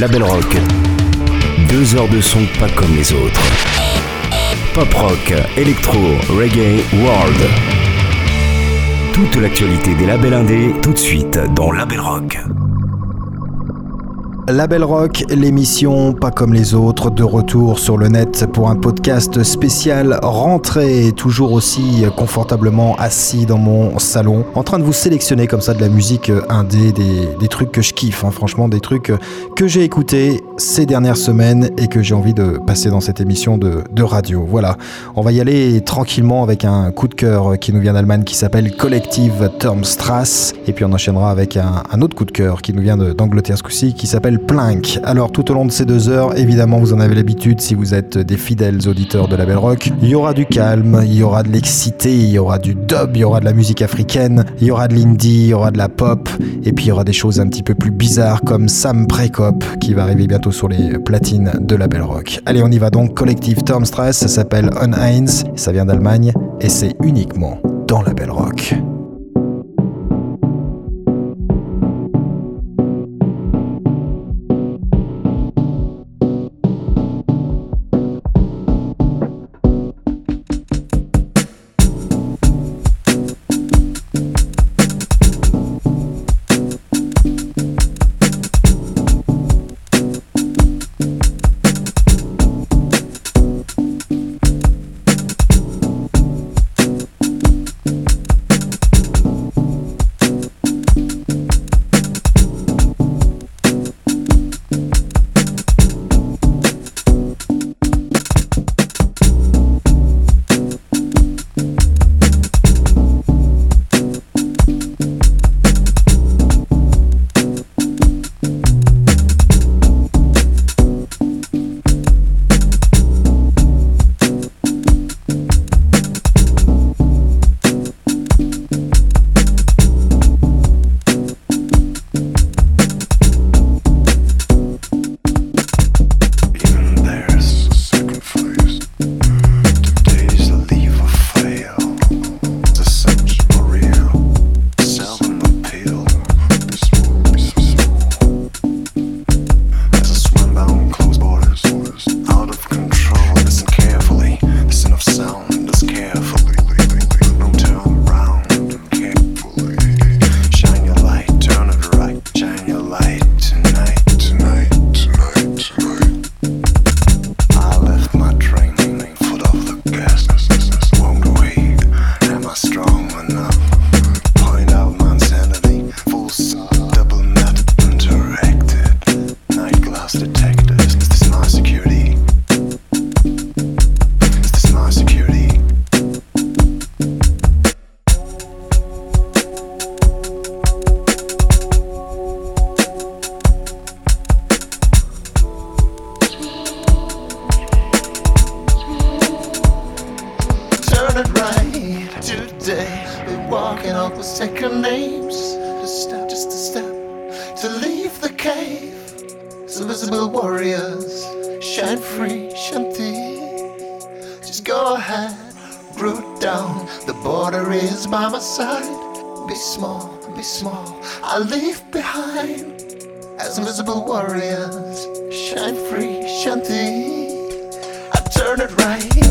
Label Rock. Deux heures de son pas comme les autres. Pop rock, électro, reggae, world. Toute l'actualité des labels indés, tout de suite dans Label Rock. Label Rock, l'émission pas comme les autres, de retour sur le net pour un podcast spécial. Rentrée, toujours aussi confortablement assis dans mon salon, en train de vous sélectionner comme ça de la musique indé, des, des trucs que je kiffe, hein, franchement des trucs que j'ai écoutés ces dernières semaines et que j'ai envie de passer dans cette émission de, radio. Voilà, on va y aller tranquillement avec un coup de cœur qui nous vient d'Allemagne qui s'appelle Collective Turmstrasse, et puis on enchaînera avec un, un autre coup de cœur qui nous vient d'Angleterre ce coup-ci qui s'appelle Plank. Alors tout au long de ces deux heures, évidemment vous en avez l'habitude si vous êtes des fidèles auditeurs de la Belle Rock, il y aura du calme, il y aura de l'excité, il y aura du dub, il y aura de la musique africaine, il y aura de l'indie, il y aura de la pop, et puis il y aura des choses un petit peu plus bizarres comme Sam Prekop qui va arriver bientôt sur les platines de la Belle Rock. Allez on y va donc, Collective Term Stress, ça s'appelle On Heinz, ça vient d'Allemagne et c'est uniquement dans la Belle Rock. shanty. I turn it right.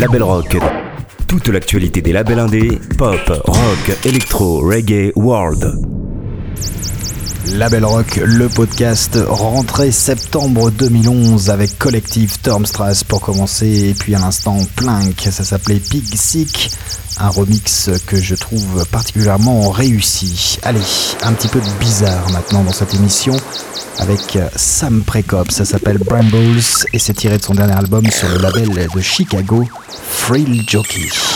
Label Rock. Toute l'actualité des labels indés, pop, rock, électro, reggae, world. Label Rock, le podcast rentrée septembre 2011 avec Collective Turmstrass pour commencer et puis à l'instant Plink, ça s'appelait Pig Sick, un remix que je trouve particulièrement réussi. Allez, un petit peu de bizarre maintenant dans cette émission avec Sam Prekop, ça s'appelle Brambles et c'est tiré de son dernier album sur le label de Chicago, Frill Jockey.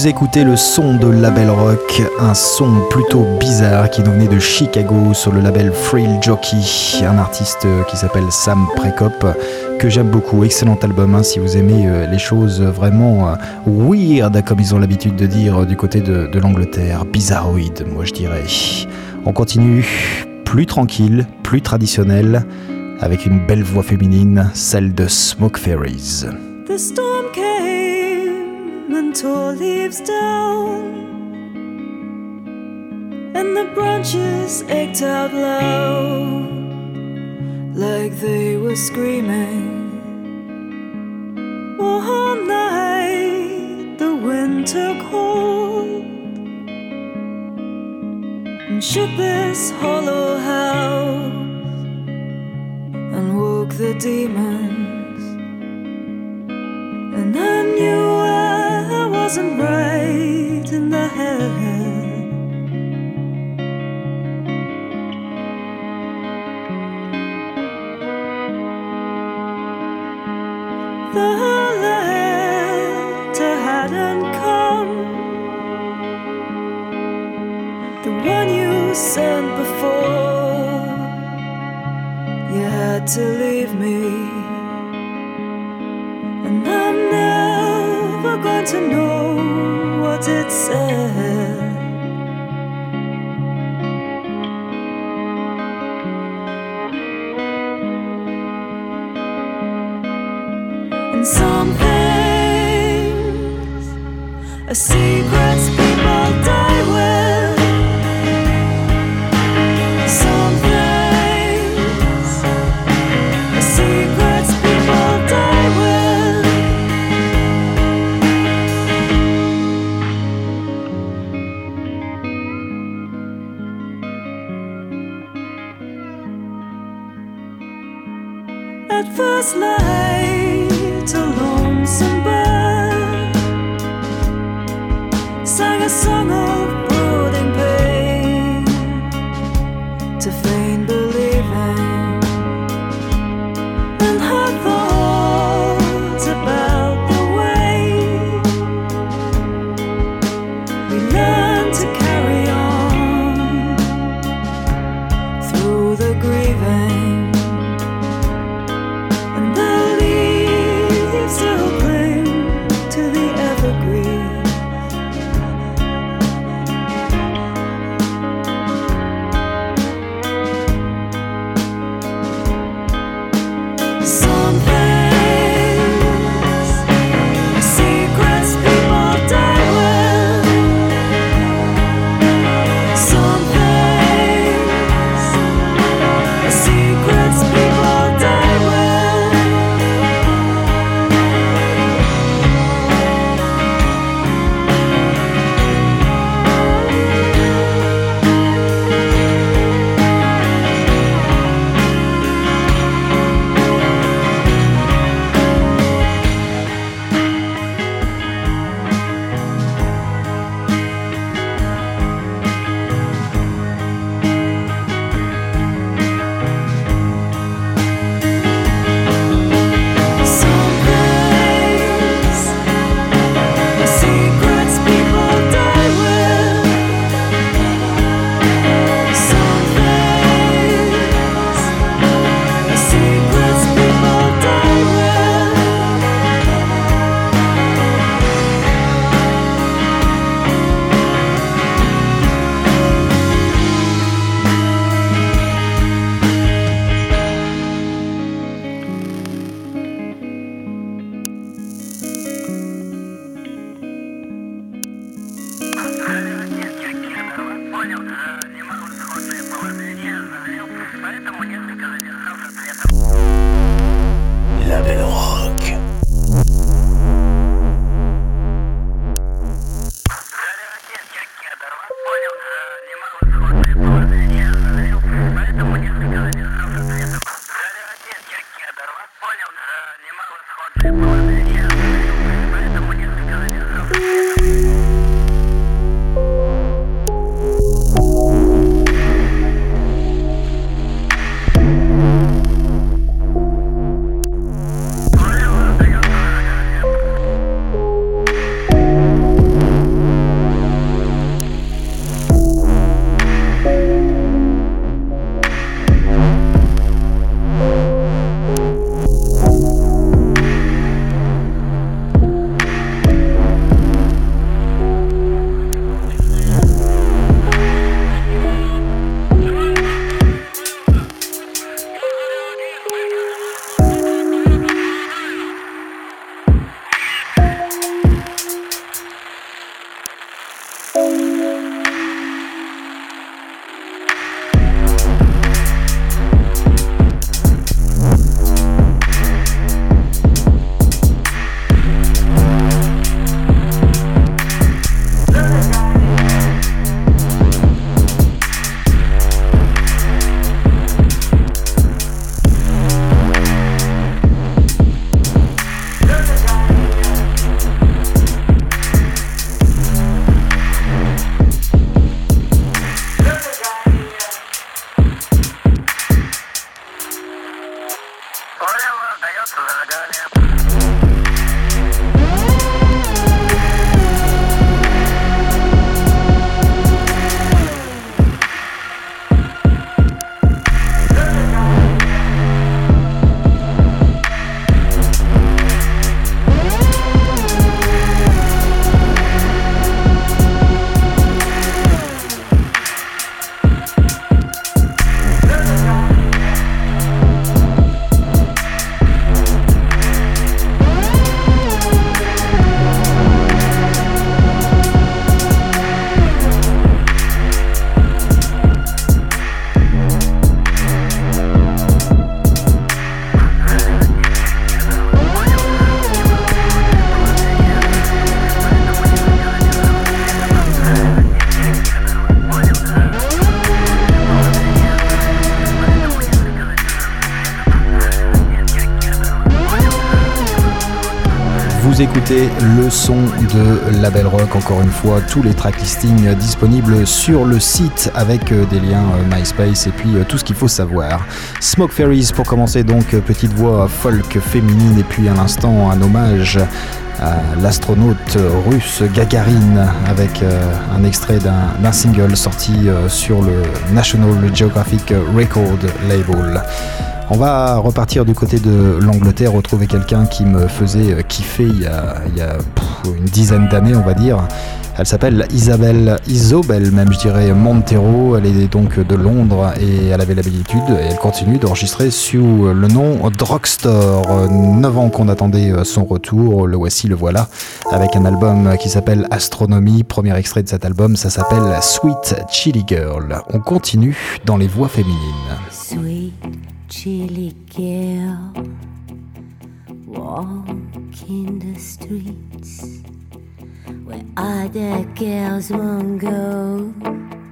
Vous écoutez le son de Label Rock, un son plutôt bizarre qui nous venait de Chicago sur le label Frill Jockey, un artiste qui s'appelle Sam Prekop, que j'aime beaucoup. Excellent album hein, si vous aimez euh, les choses vraiment euh, weird, comme ils ont l'habitude de dire du côté de, de l'Angleterre. Bizarroïde, moi je dirais. On continue, plus tranquille, plus traditionnel, avec une belle voix féminine, celle de Smoke Fairies. Leaves down, and the branches ached out loud like they were screaming. All night the wind took hold and shook this hollow to flame blue. De Label Rock, encore une fois, tous les track listings disponibles sur le site avec euh, des liens euh, MySpace et puis euh, tout ce qu'il faut savoir. Smoke Fairies pour commencer donc, petite voix folk féminine et puis à l'instant un hommage à l'astronaute russe Gagarine avec un extrait d'un single sorti sur le National Geographic Record label. On va repartir du côté de l'Angleterre, retrouver quelqu'un qui me faisait kiffer il y a, une dizaine d'années, on va dire. Elle s'appelle Isabelle, Isobel même je dirais, Montero. Elle est donc de Londres et elle avait l'habitude et elle continue d'enregistrer sous le nom Drugstore. 9 ans qu'on attendait son retour, le voici, le voilà, avec un album qui s'appelle Astronomie. Premier extrait de cet album, ça s'appelle Sweet Chili Girl. On continue dans les voix féminines. chilly girl walk in the streets where other girls won't go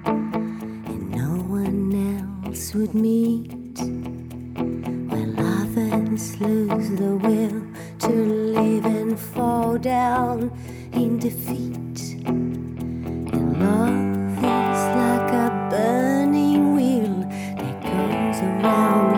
and no one else would meet where lovers lose the will to live and fall down in defeat. And love is like a burning wheel that goes around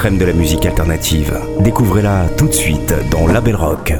crème de la musique alternative. Découvrez-la tout de suite dans Label Rock.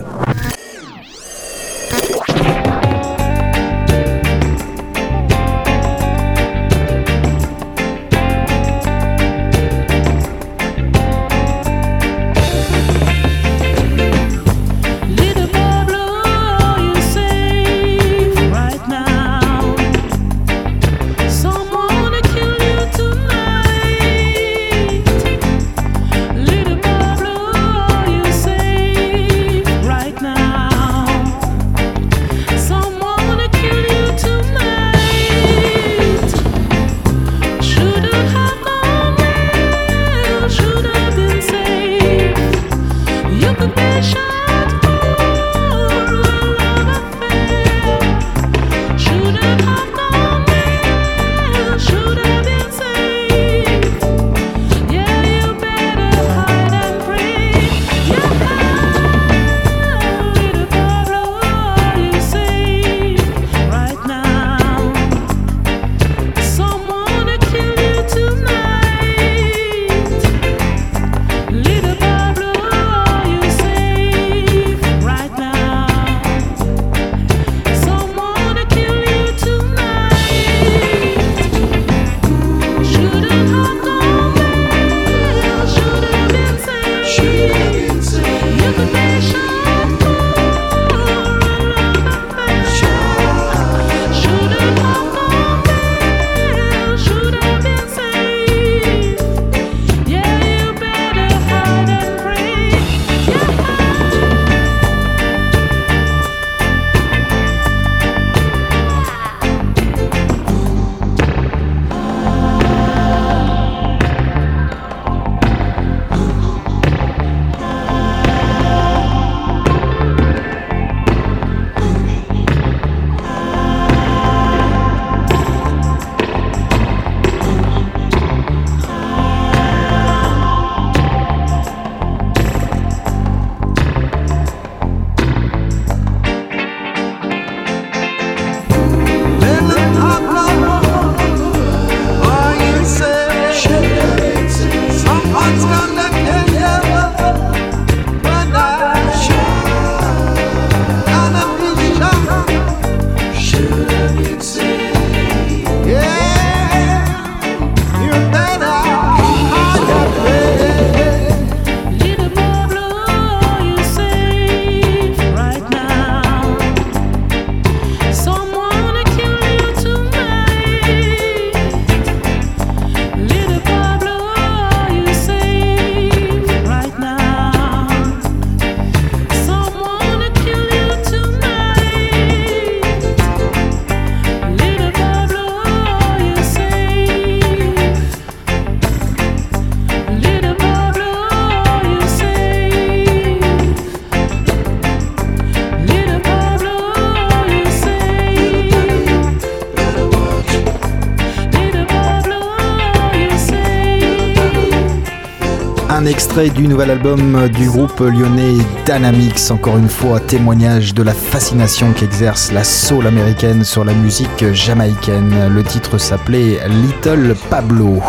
Du nouvel album du groupe lyonnais Dynamics, encore une fois témoignage de la fascination qu'exerce la soul américaine sur la musique jamaïcaine. Le titre s'appelait Little Pablo.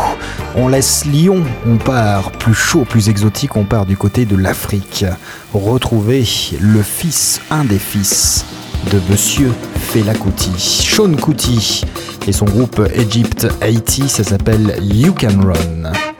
On laisse Lyon, on part plus chaud, plus exotique, on part du côté de l'Afrique. Retrouver le fils, un des fils de Monsieur Fela Kuti, Sean Kuti et son groupe Egypt 80, ça s'appelle You Can Run.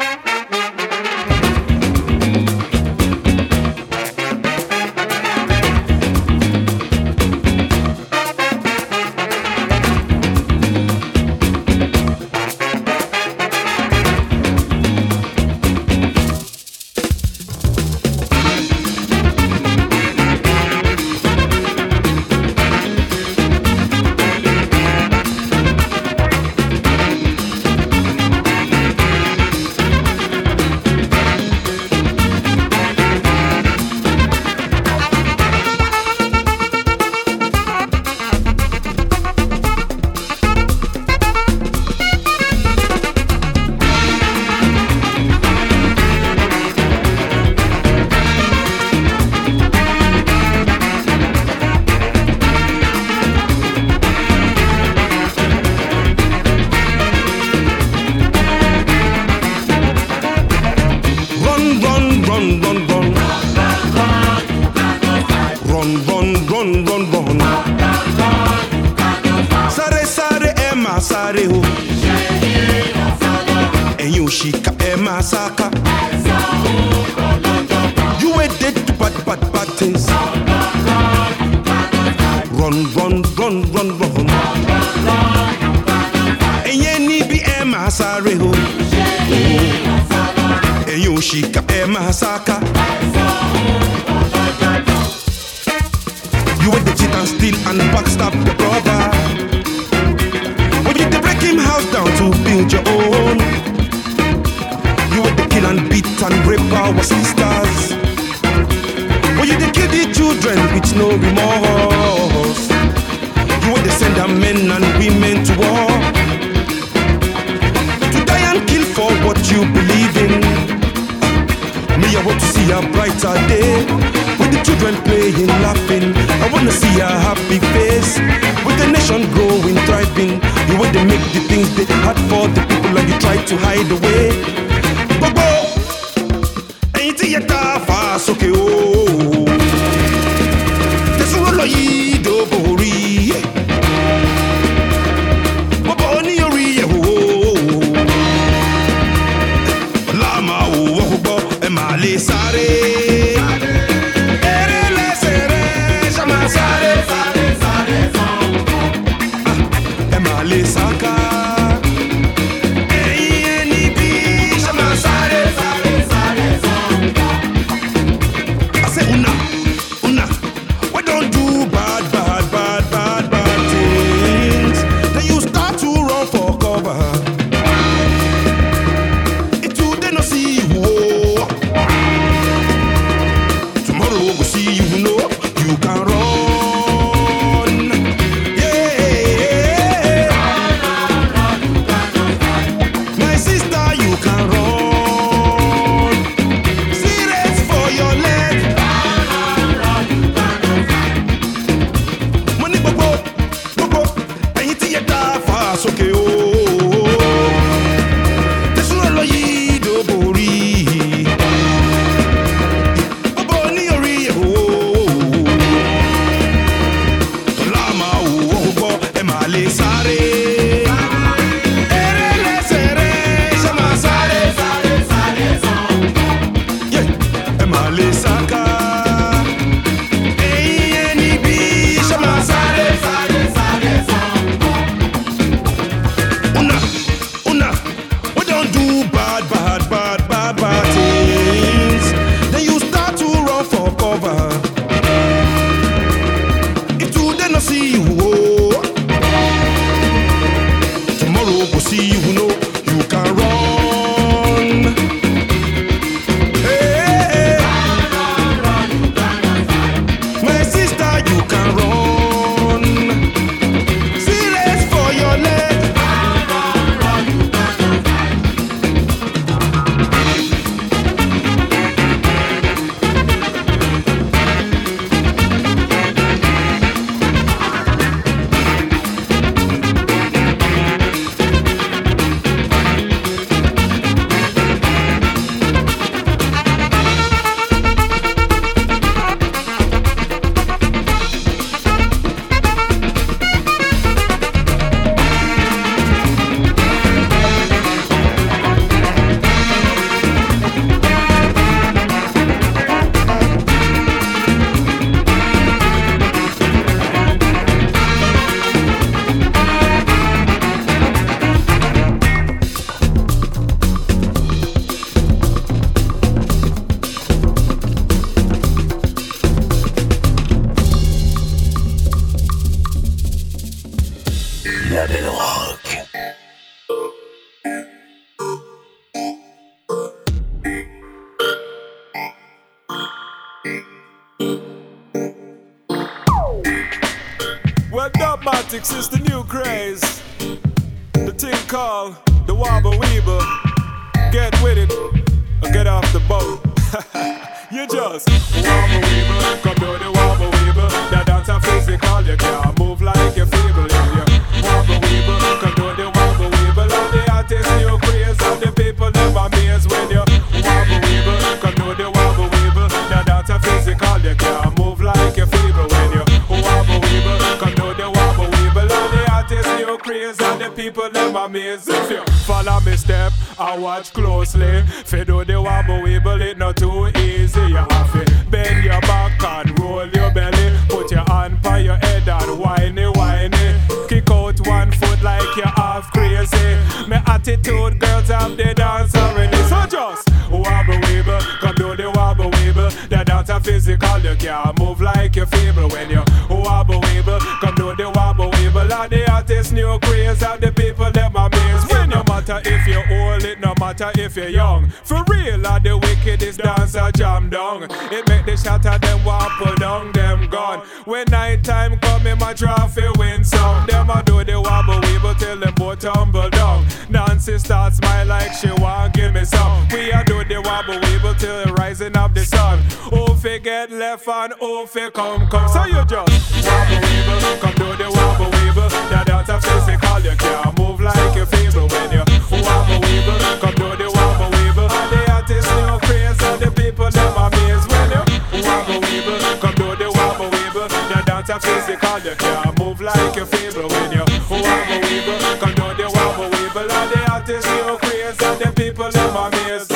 When you wobble weeble. Come do the wobble. All the artists new craze, all the people them amaze when you wobble weeble. Come do the wobble weeble. That dance a physical, you can't move like you feeble when you wobble weeble. Come do the wobble. All the artists new craze, all the people them amaze.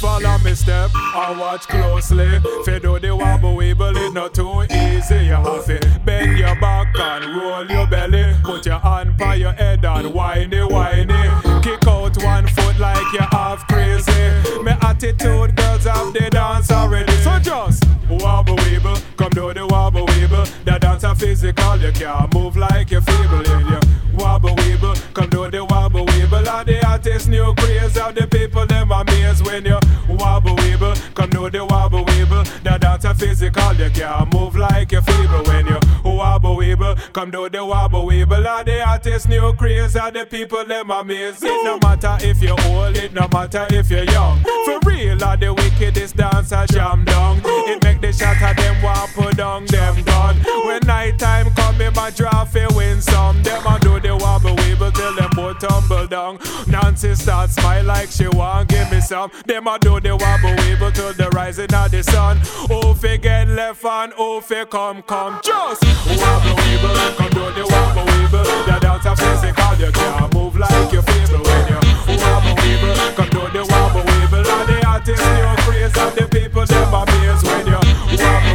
Follow me step and watch closely. Fi do the wobble weeble, it not too easy. You have to bend your back and roll your belly. Put your hand by your head and whiny, whiny. Like you're half crazy. My attitude, girls have the dance already. So just wobble weeble, come do the wobble weeble. The dance a physical, you can't move like you're feeble. Yeah, yeah. Wobble weeble, come do the wobble weeble. All the artists new craze, all the people them amaze when you wobble weeble. Come do the wobble weeble. The dance a physical, you can't move like you're feeble when you. Come do the wobble weeble. All the artists new craze, all the people them amaze. It no matter if you're old, it no matter if you're young. For real, all the wickedest dancer jam down. It make the shatter them want put down them gun. When night time come, in my draft win some. Them a do the wobble weeble till them both tumble down. Nancy start smile like she want give me some. Them a do the wobble weeble till the rising of the sun. Who fi get left and who fi come come just wobble weeble. Come do the wobble weeble. The dance a physical, you can't move like you feeble when you wobble weeble. Come do the wobble weeble. All the artists new craze and the people them amaze when you wobble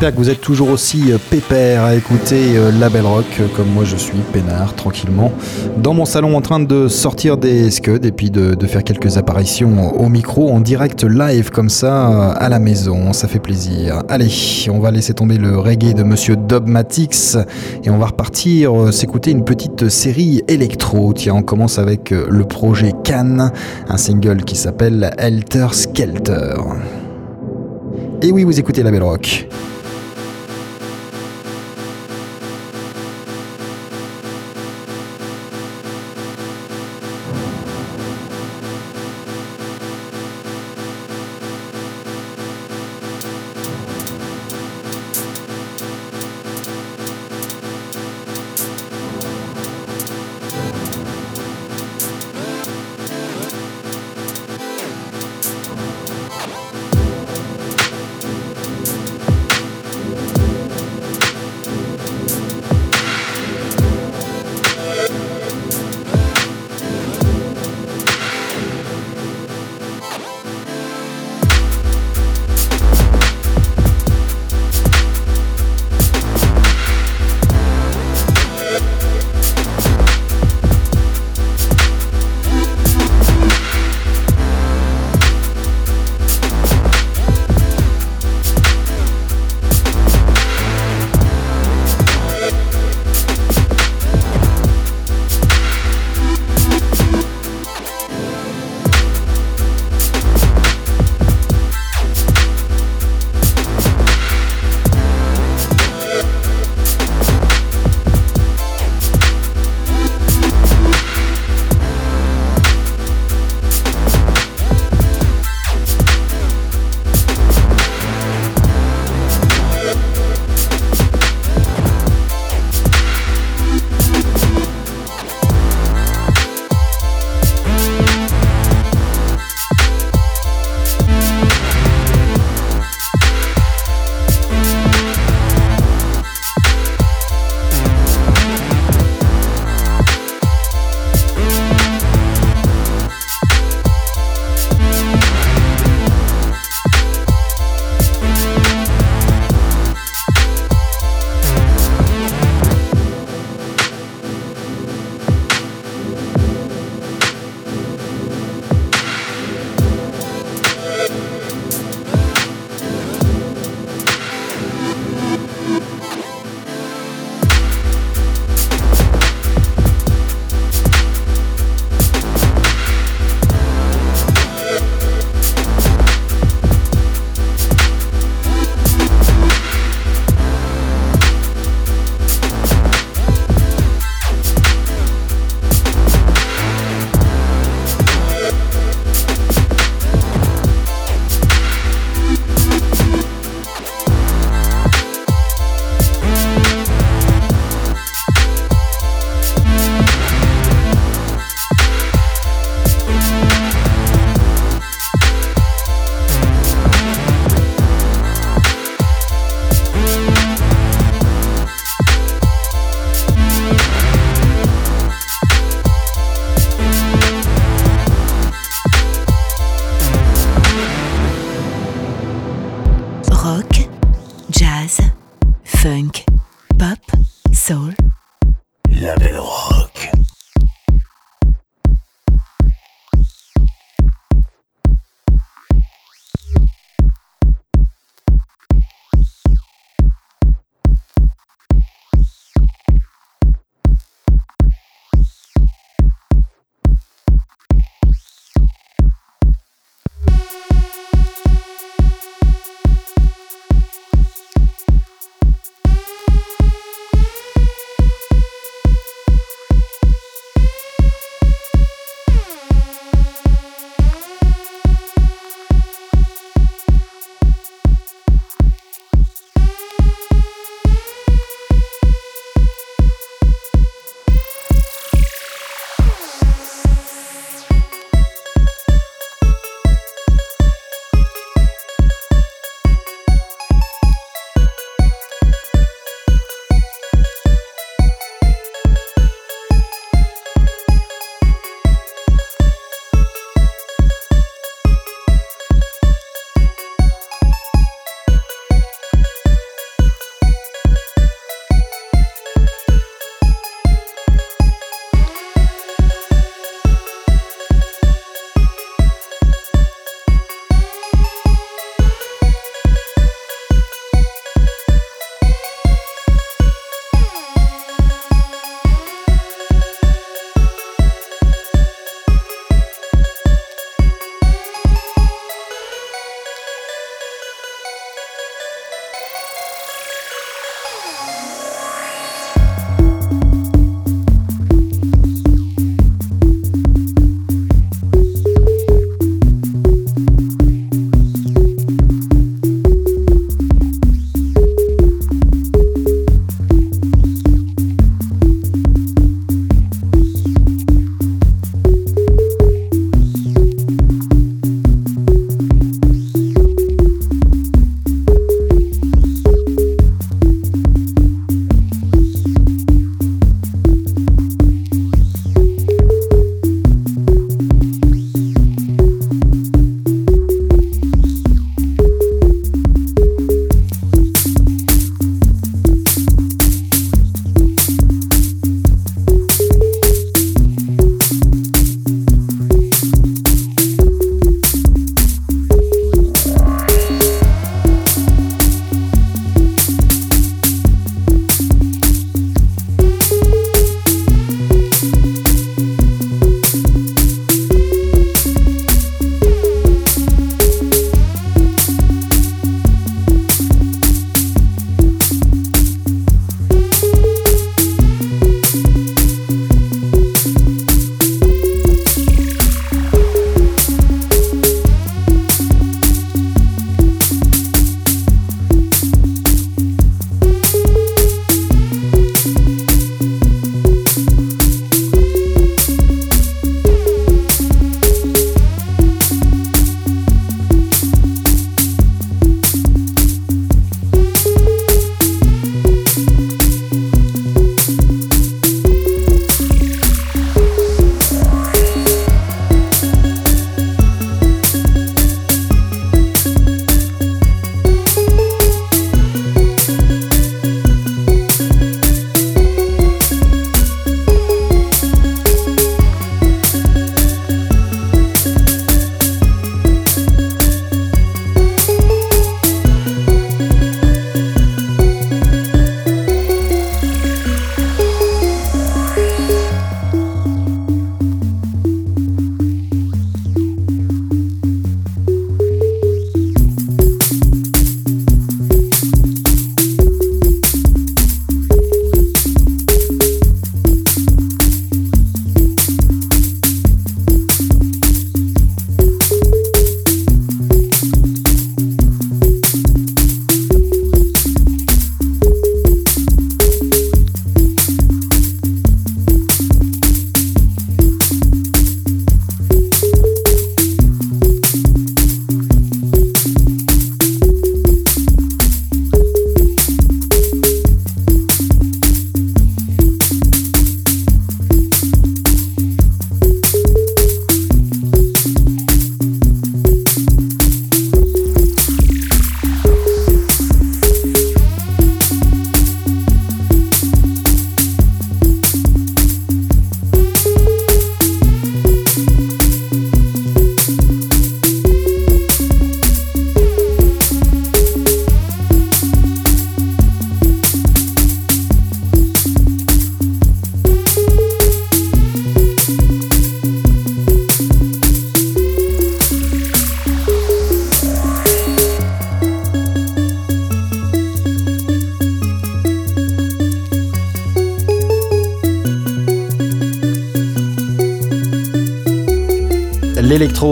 J'espère que vous êtes toujours aussi euh, pépère à écouter euh, la belle rock, euh, comme moi je suis, peinard, tranquillement, dans mon salon en train de sortir des scuds et puis de, faire quelques apparitions au micro en direct live comme ça à la maison. Ça fait plaisir. Allez, on va laisser tomber le reggae de Monsieur Dogmatix et on va repartir s'écouter une petite série électro. Tiens, on commence avec le projet Cannes, un single qui s'appelle Helter Skelter. Et oui, vous écoutez la Belle Rock.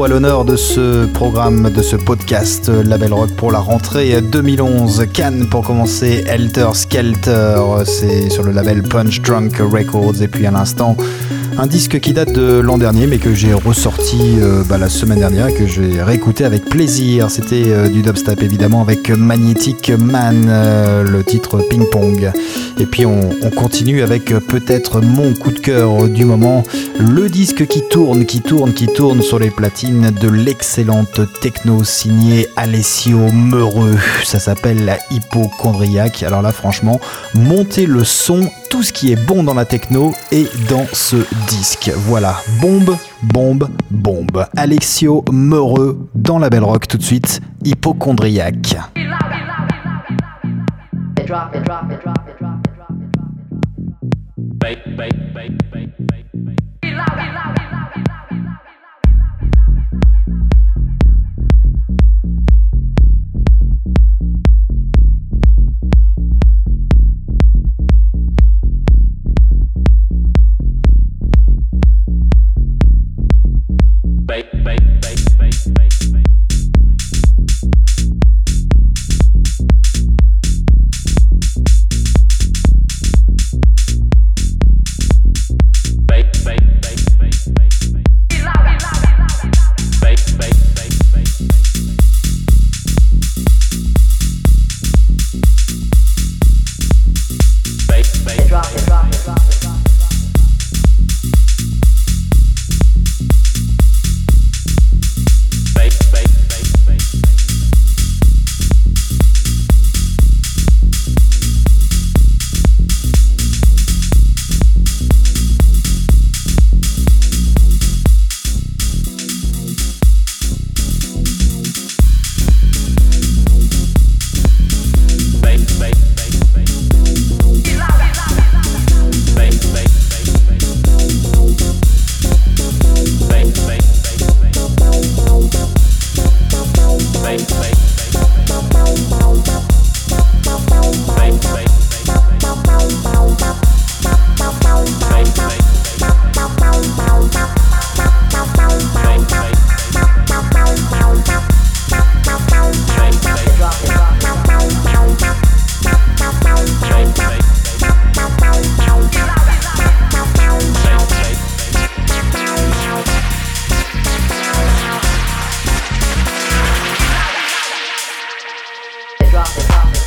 À l'honneur de ce programme, de ce podcast Label Rock pour la rentrée 2011. Cannes pour commencer, Helter Skelter, c'est sur le label Punch Drunk Records. Et puis à l'instant, un disque qui date de l'an dernier, mais que j'ai ressorti euh, bah, la semaine dernière et que j'ai réécouté avec plaisir. C'était euh, du dubstep évidemment avec Magnetic Man, euh, le titre Ping Pong. Et puis on, on continue avec peut-être mon coup de cœur du moment, le disque qui tourne, qui tourne, qui tourne sur les platines de l'excellente techno signée Alessio Meureux. Ça s'appelle la hypochondriaque. Alors là, franchement, montez le son, tout ce qui est bon dans la techno et dans ce disque. Voilà, bombe, bombe, bombe. Alexio Meureux dans la Belle Rock tout de suite, hypochondriaque. Drop drop drop drop stop, stop.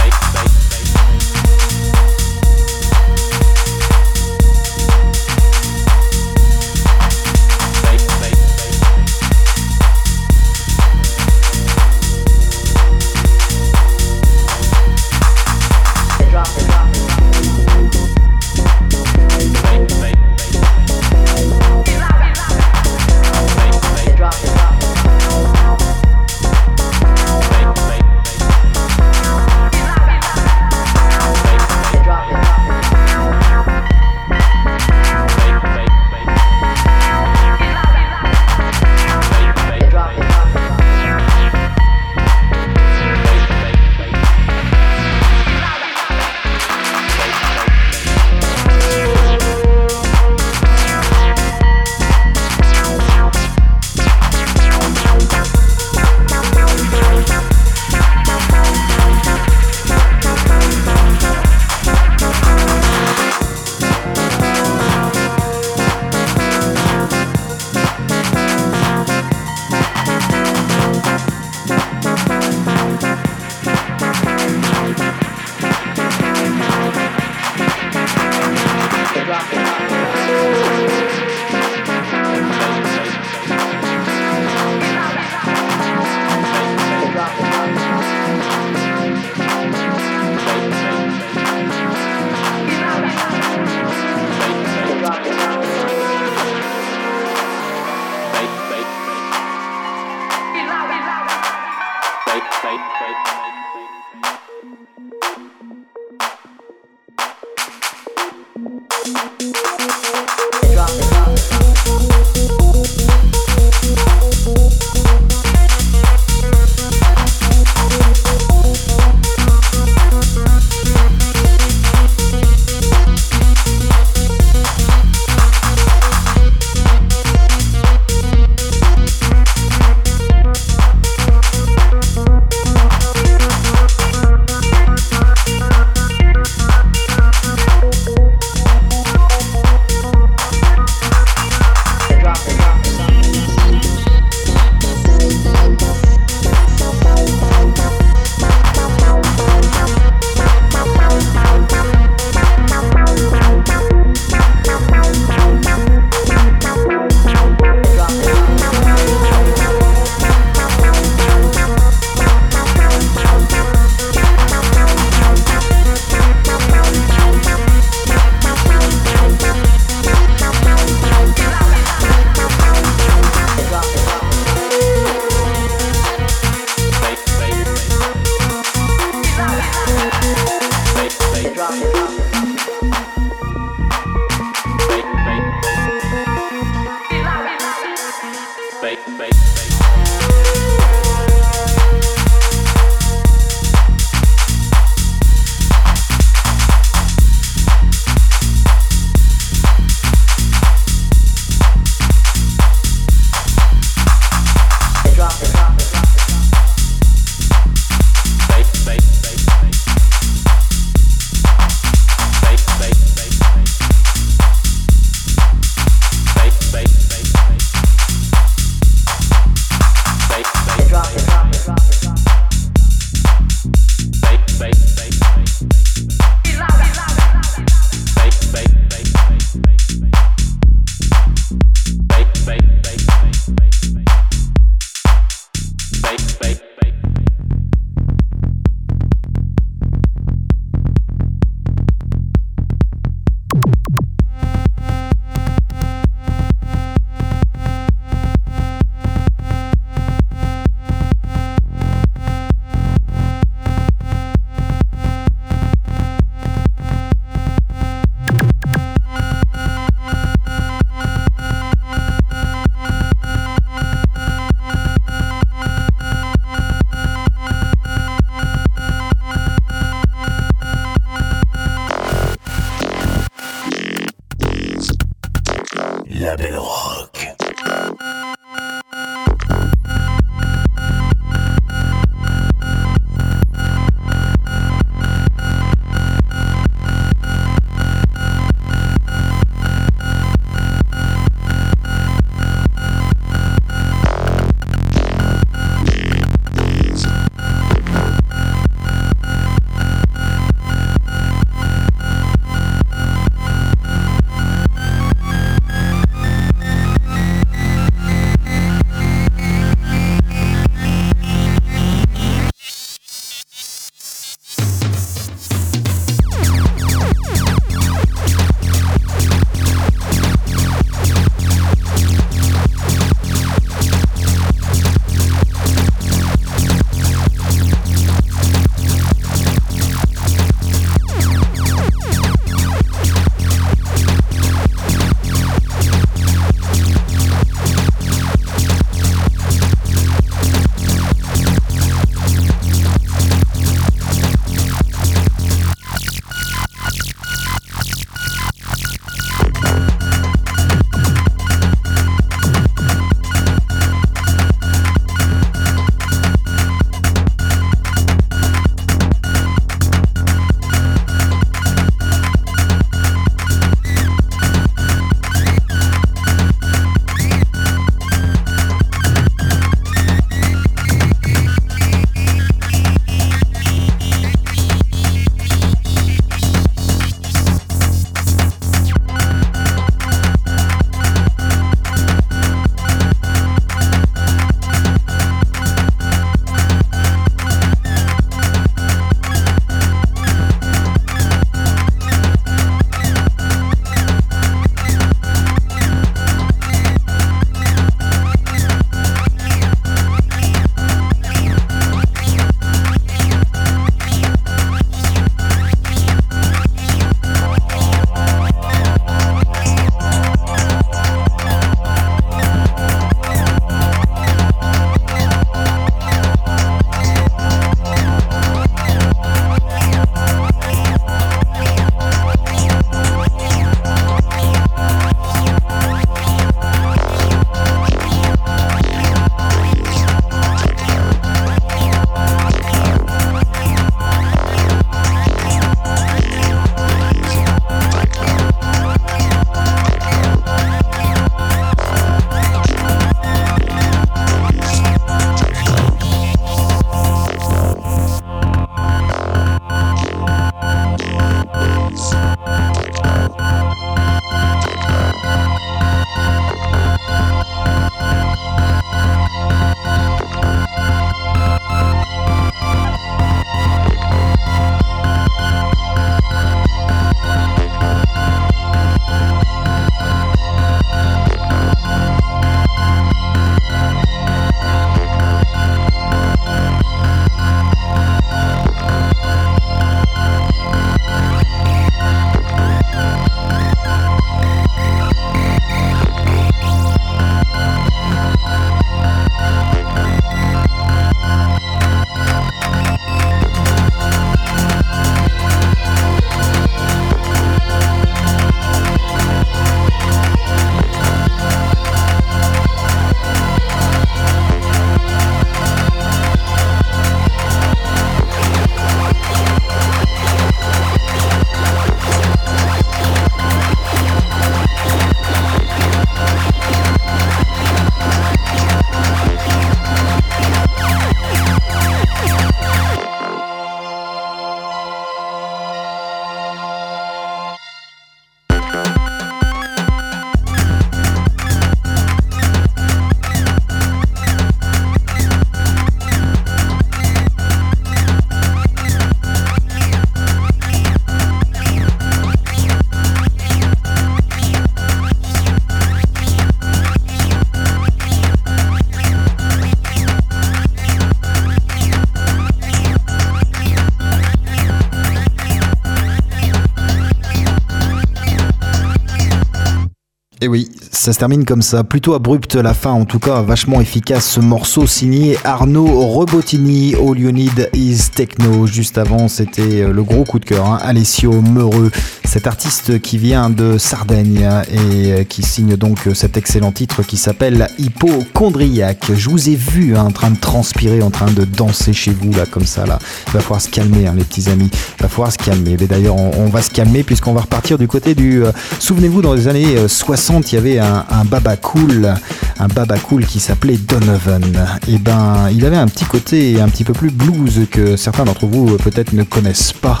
Ça se termine comme ça, plutôt abrupte la fin, en tout cas vachement efficace ce morceau signé Arnaud Robotini, All You Need Is Techno. Juste avant, c'était euh, le gros coup de cœur, hein, Alessio Meureux, cet artiste qui vient de Sardaigne et euh, qui signe donc cet excellent titre qui s'appelle Hypochondriac. Je vous ai vu hein, en train de transpirer, en train de danser chez vous là comme ça là. Il va falloir se calmer hein, les petits amis, il va falloir se calmer. Mais d'ailleurs on, va se calmer puisqu'on va repartir du côté du... Euh, souvenez-vous dans les années 60 il y avait un, baba cool, un baba cool qui s'appelait Donovan. Et ben, il avait un petit côté un petit peu plus blues que certains d'entre vous peut-être ne connaissent pas.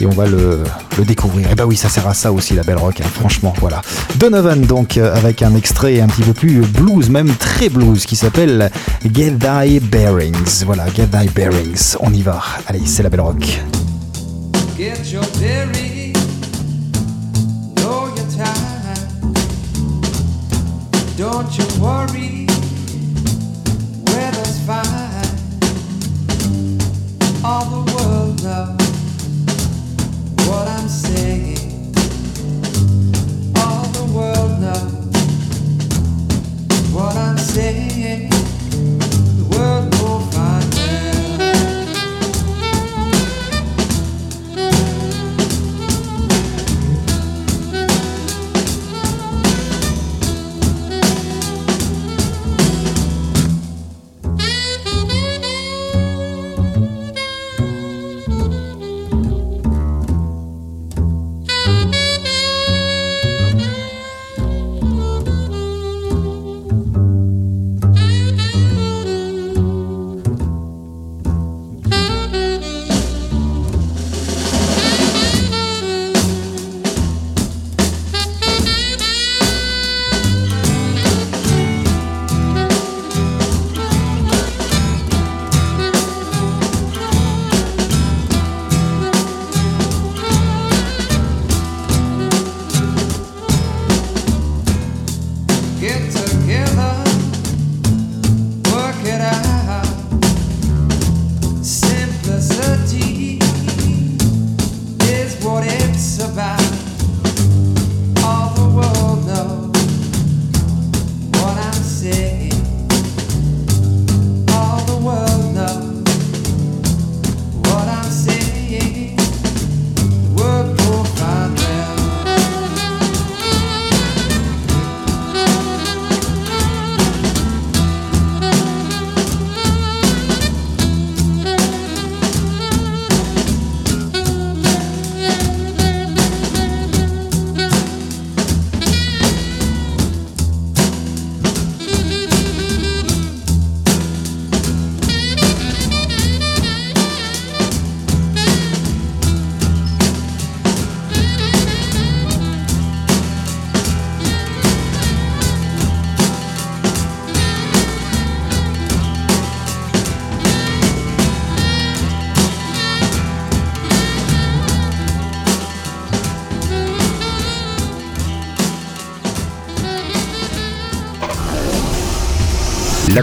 Et on va le, découvrir. Et ben oui, ça sert à ça aussi la belle rock, hein, franchement, voilà. Donovan donc avec un extrait un petit peu plus blues, même très blues, qui s'appelle Get Thy Bearings. Voilà, Get Thy Bearings. On y va. Allez, c'est la belle rock. Get your bearings, know your time. Don't you worry, weather's fine. All the world knows what I'm saying. What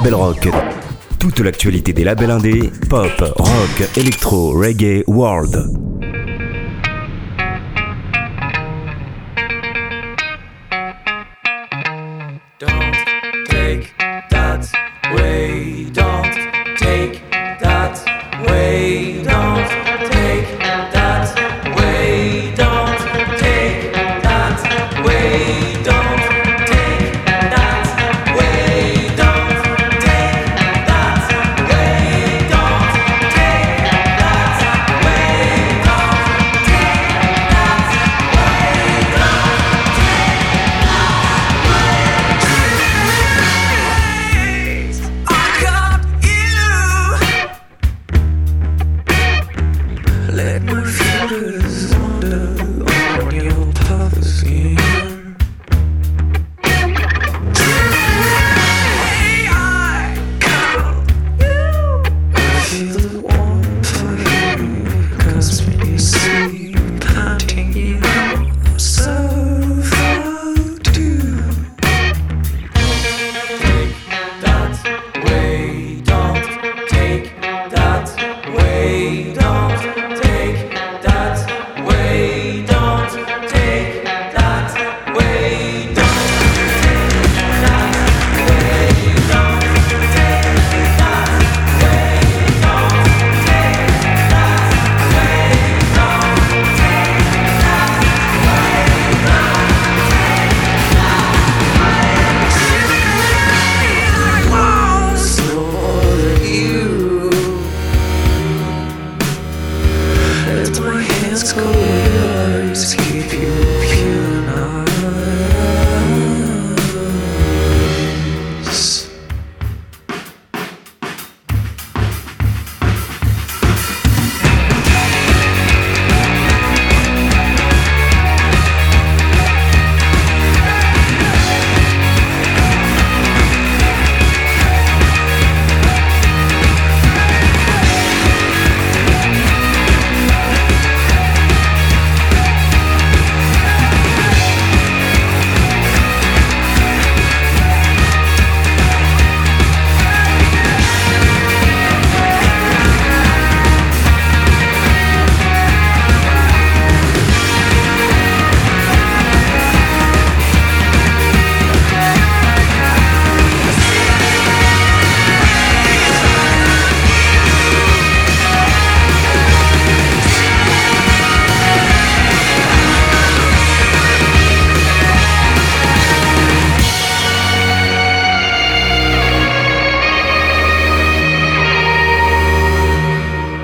Label. Toute l'actualité des labels indés, pop, rock, électro, reggae, world.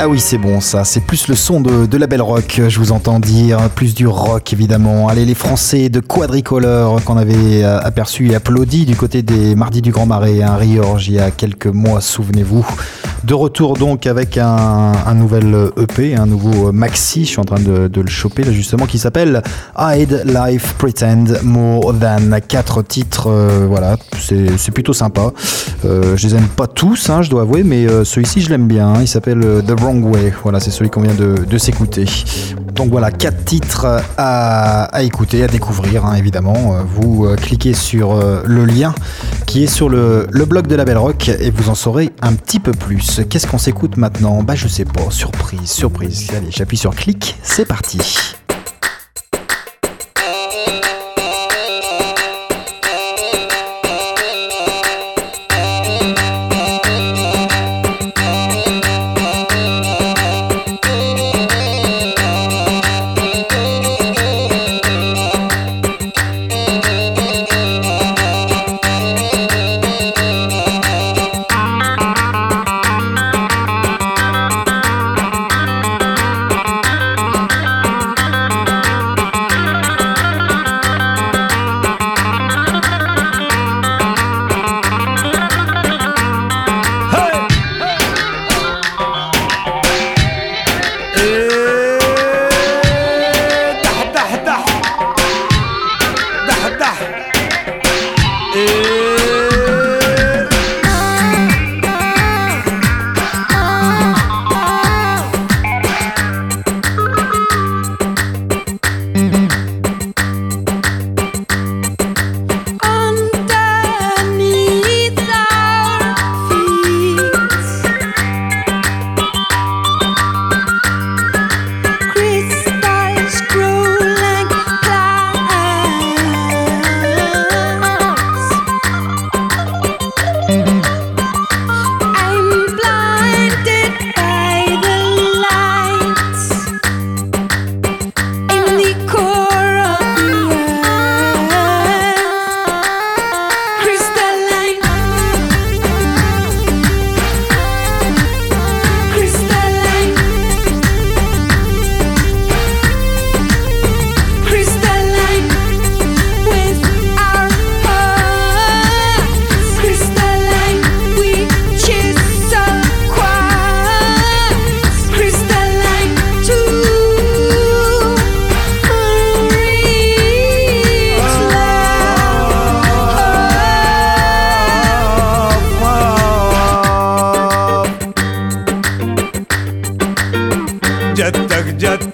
Oui, c'est bon ça, c'est plus le son de, la belle rock, je vous entends dire, plus du rock évidemment. Allez, les Français de Quadricolor qu'on avait euh, aperçu et applaudi du côté des Mardis du Grand Marais, un Riorge il y a quelques mois, souvenez-vous. De retour donc avec un, nouvel EP, un nouveau maxi, je suis en train de, le choper là justement, qui s'appelle Hide Life Pretend More Than. Quatre titres, euh, voilà, c'est plutôt sympa. Euh, je les aime pas tous, hein, je dois avouer, mais euh, celui-ci je l'aime bien. il s'appelle euh, The Wrong Way. Voilà, c'est celui qu'on vient de, s'écouter. Donc voilà, quatre titres à, écouter, à découvrir, hein, évidemment. Euh, Vous euh, cliquez sur euh, le lien qui est sur le, blog de la Rock et vous en saurez un petit peu plus. Qu'est-ce qu'on s'écoute maintenant? Bah je sais pas, surprise, surprise. Allez, j'appuie sur clic, c'est parti.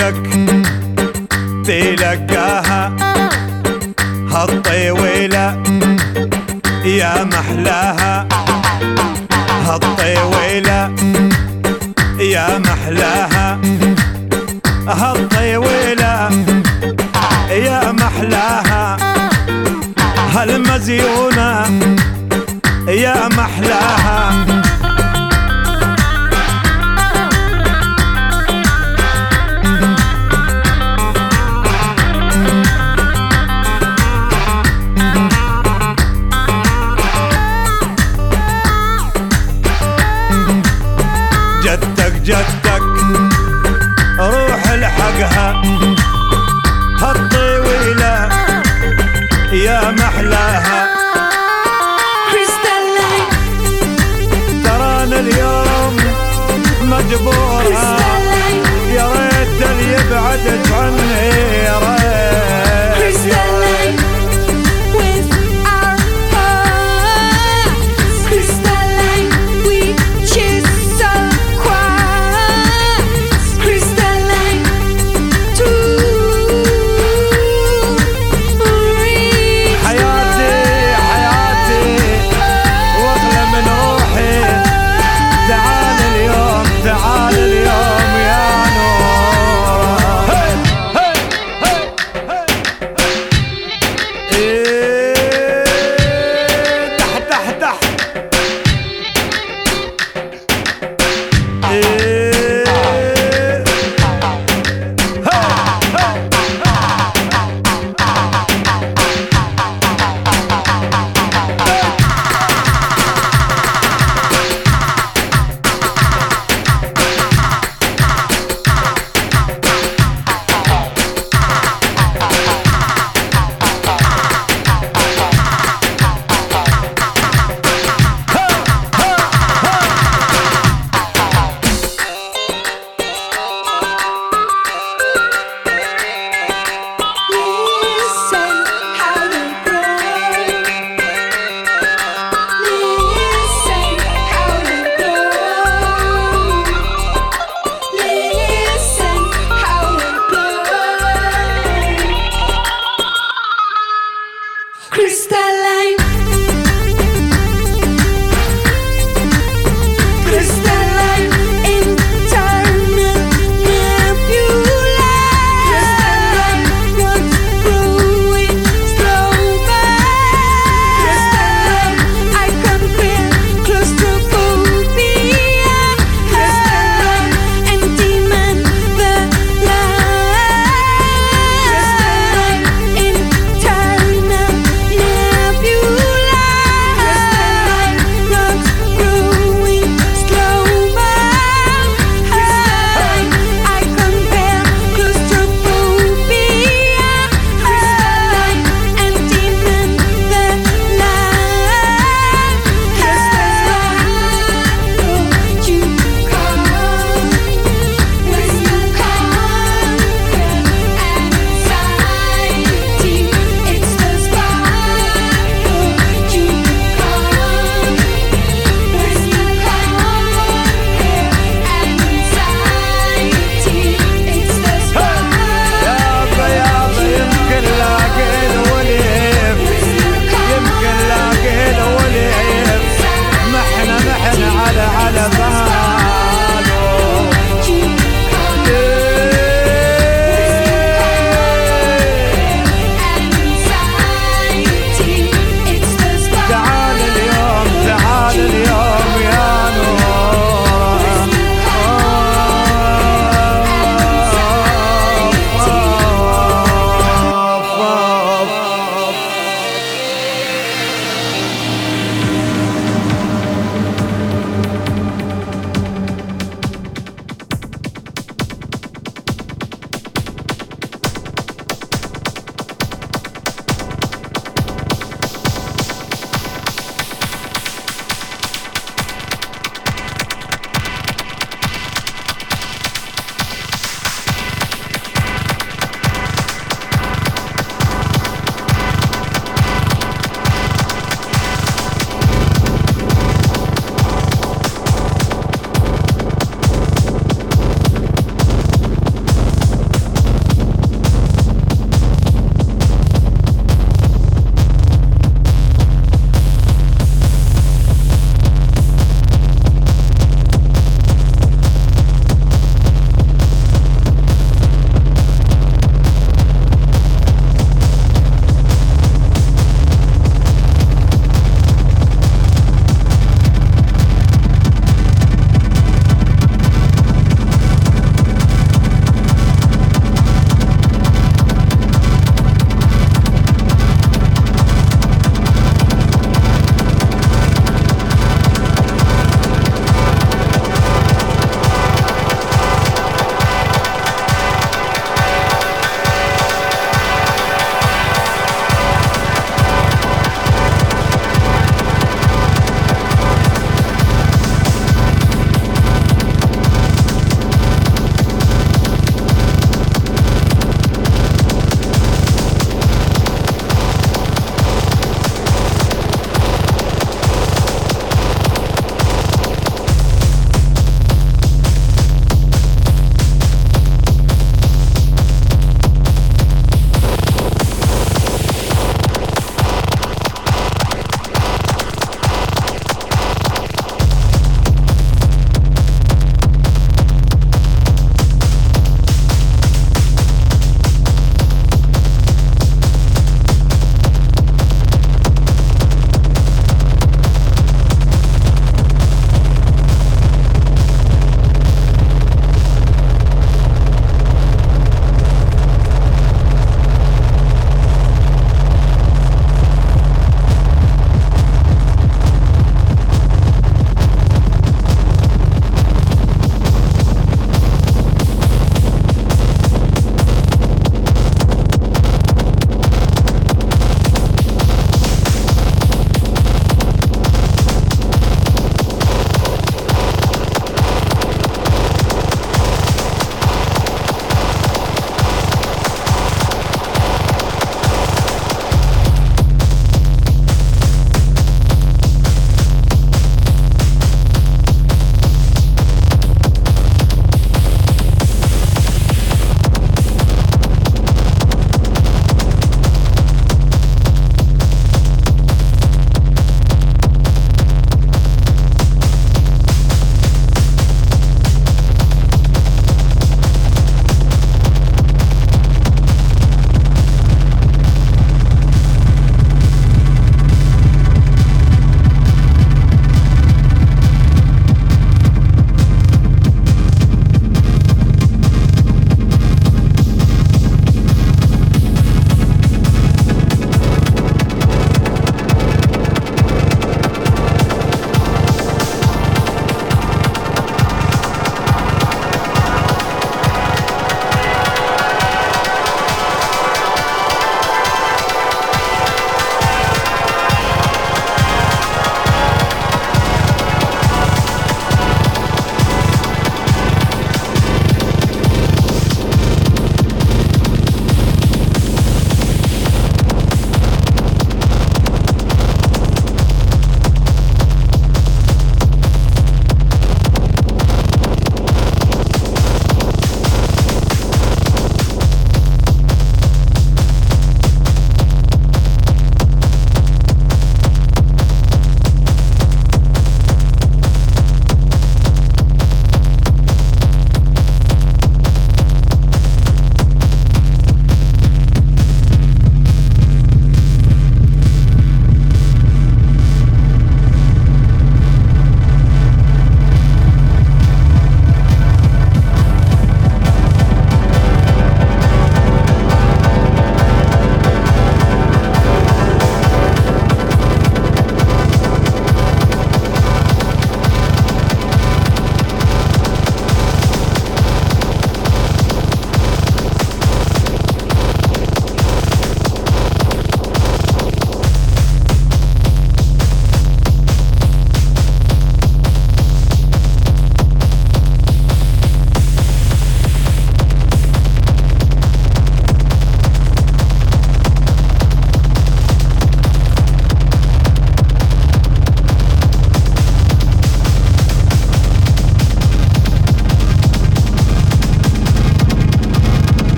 stuck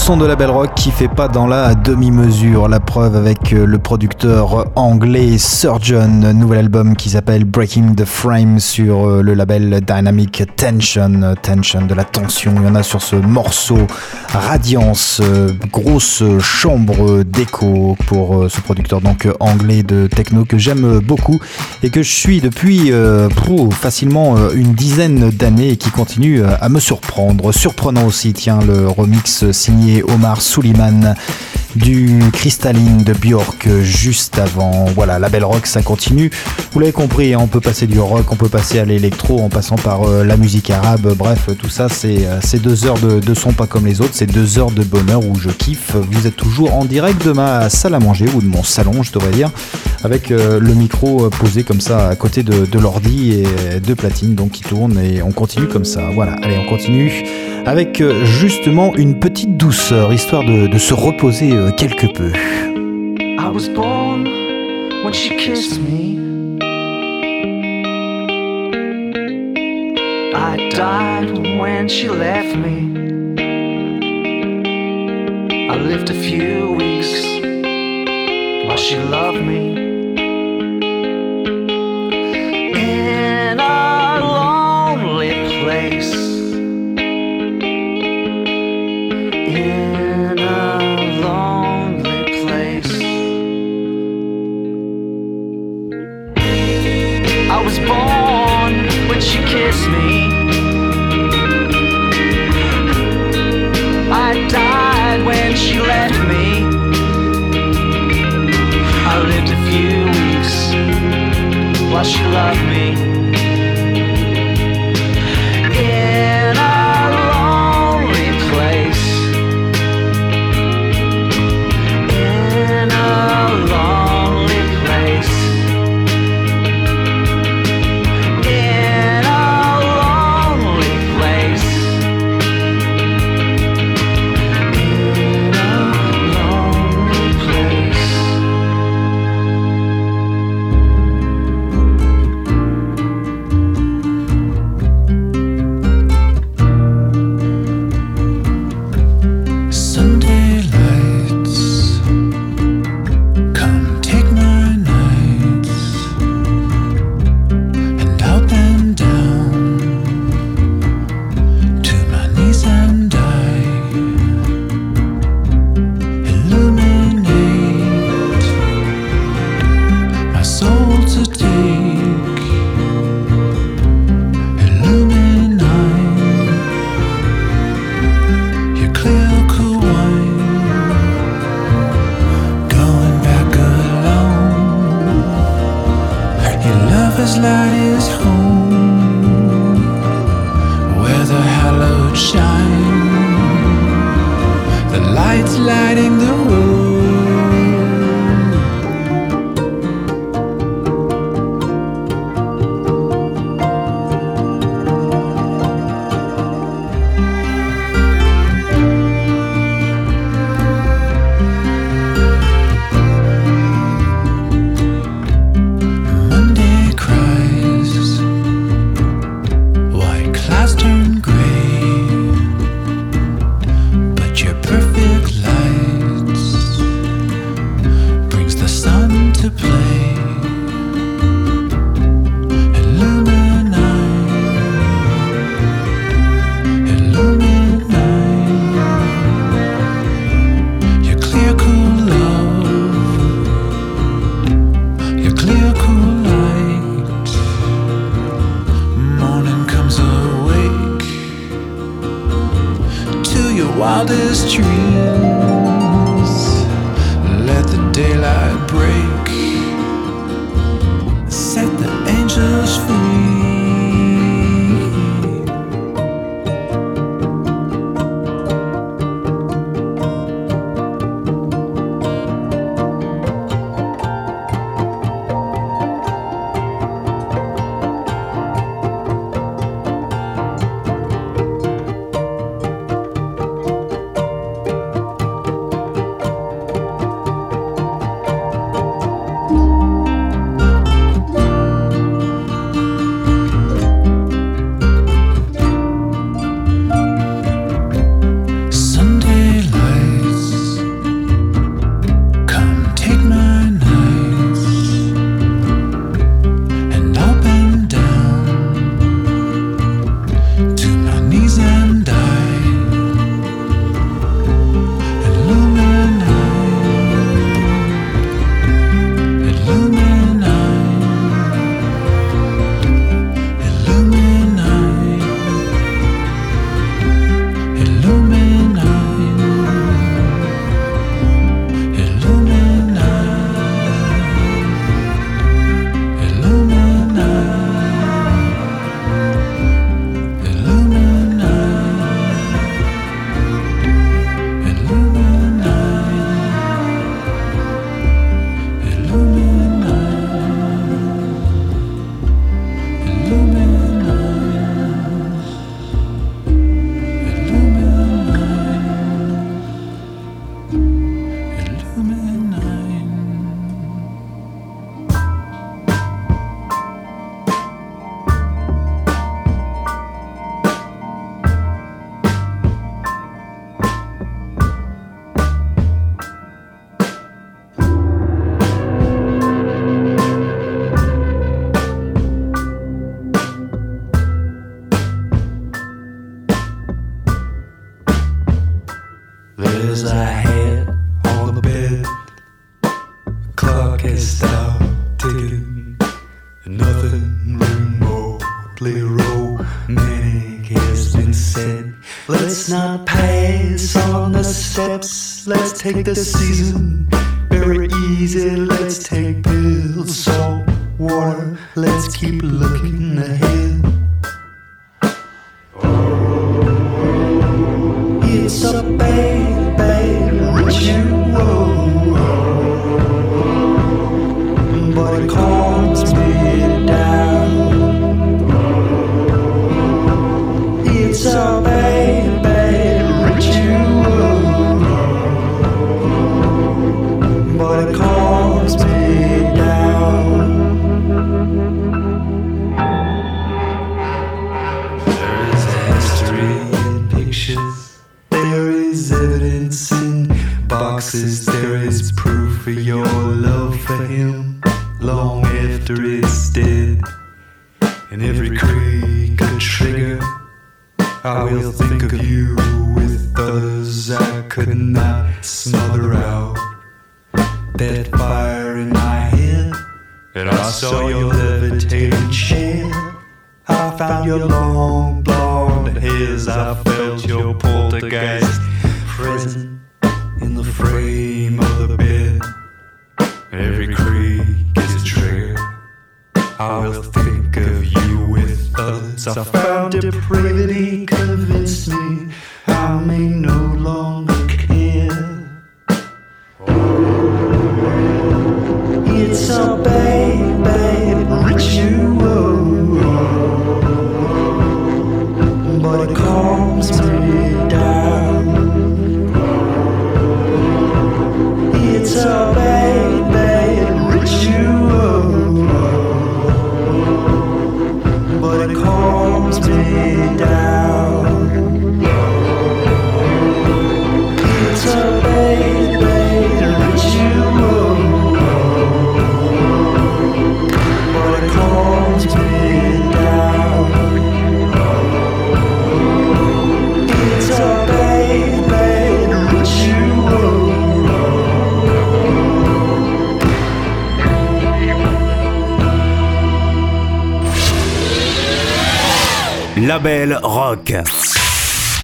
son de la Belle Rock qui fait pas dans la demi-mesure. Preuve avec euh, le producteur anglais Surgeon, nouvel album qui s'appelle Breaking the Frame sur euh, le label Dynamic Tension. Tension, de la tension. Il y en a sur ce morceau. Radiance, euh, grosse chambre d'écho pour ce producteur donc anglais de techno que j'aime beaucoup et que je suis depuis facilement une dizaine d'années et qui continue à me surprendre. Surprenant aussi, tiens, le remix signé Omar Suleiman du Cristalline de Björk juste avant. Voilà, la belle rock, ça continue. Vous l'avez compris, hein, on peut passer du rock, on peut passer à l'électro en passant par euh, la musique arabe. Bref, tout ça, c'est euh, deux heures de, de, son pas comme les autres. C'est deux heures de bonheur où je kiffe. Vous êtes toujours en direct de ma salle à manger ou de mon salon, je devrais dire, avec euh, le micro posé comme ça à côté de, de l'ordi et deux platines donc qui tournent et on continue comme ça. Voilà, allez, on continue avec justement une petite douceur histoire de, de se reposer Euh, quelque peu. I was born when she kissed me. I died when she left me. I lived a few weeks while she loved me.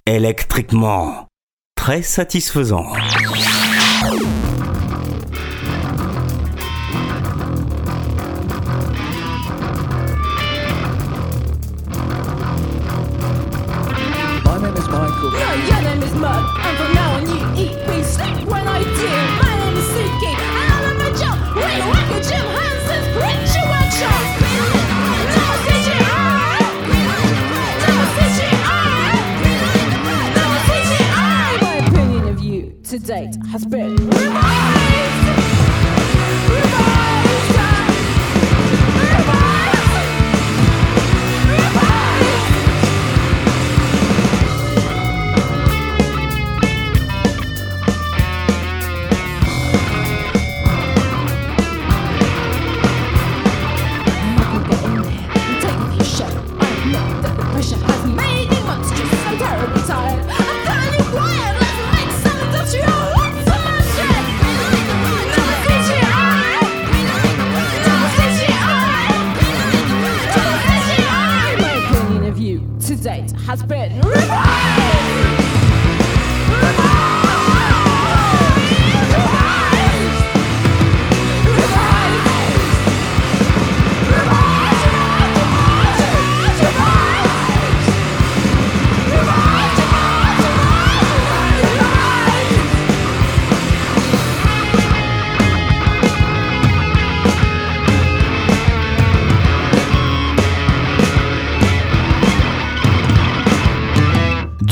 électriquement très satisfaisant.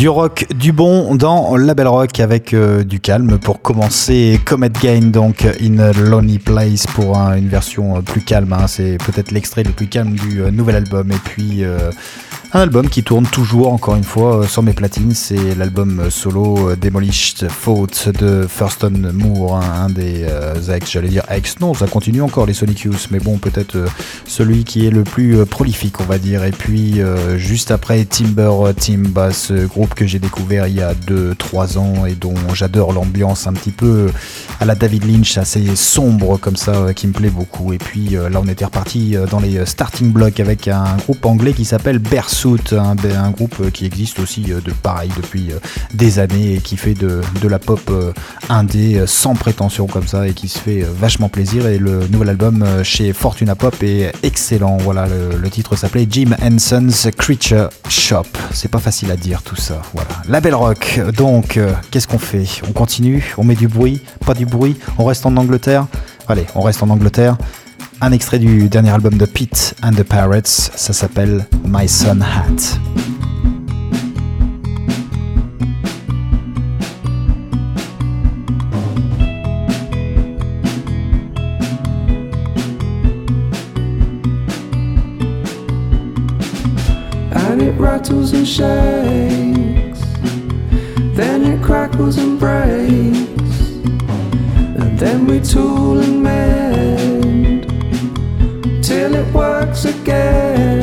du rock du bon dans la belle rock avec euh, du calme pour commencer. Comet Game donc in a Lonely Place pour une version euh, plus calme hein. c'est peut-être l'extrait le plus calme du euh, nouvel album. Et puis un album qui tourne toujours, encore une fois, euh, sur mes platines. C'est l'album euh, solo euh, Demolished Fault de Thurston Moore, hein, un des ex, j'allais dire ex. Non, ça continue encore les Sonic Youth, mais bon, peut-être celui qui est le plus prolifique, on va dire. Et puis, juste après, Timber Team, bah, ce groupe que j'ai découvert il y a 2-3 ans et dont j'adore l'ambiance un petit peu à la David Lynch, assez sombre comme ça, qui me plaît beaucoup. Et puis là, on était reparti dans les starting blocks avec un groupe anglais qui s'appelle Un, groupe euh, qui existe aussi euh, de pareil depuis euh, des années et qui fait de, la pop indé sans prétention comme ça et qui se fait vachement plaisir. Et le nouvel album chez Fortuna Pop est excellent. Voilà, le, titre s'appelait Jim Henson's Creature Shop. C'est pas facile à dire tout ça. Voilà, label rock. Donc, qu'est-ce qu'on fait? On continue? On met du bruit? Pas du bruit? On reste en Angleterre? Allez, on reste en Angleterre. Un extrait du dernier album de Pete and the Pirates, ça s'appelle My Sun Hat. and it rattles and shakes. Then it crackles and breaks, and then we tool and till it works again.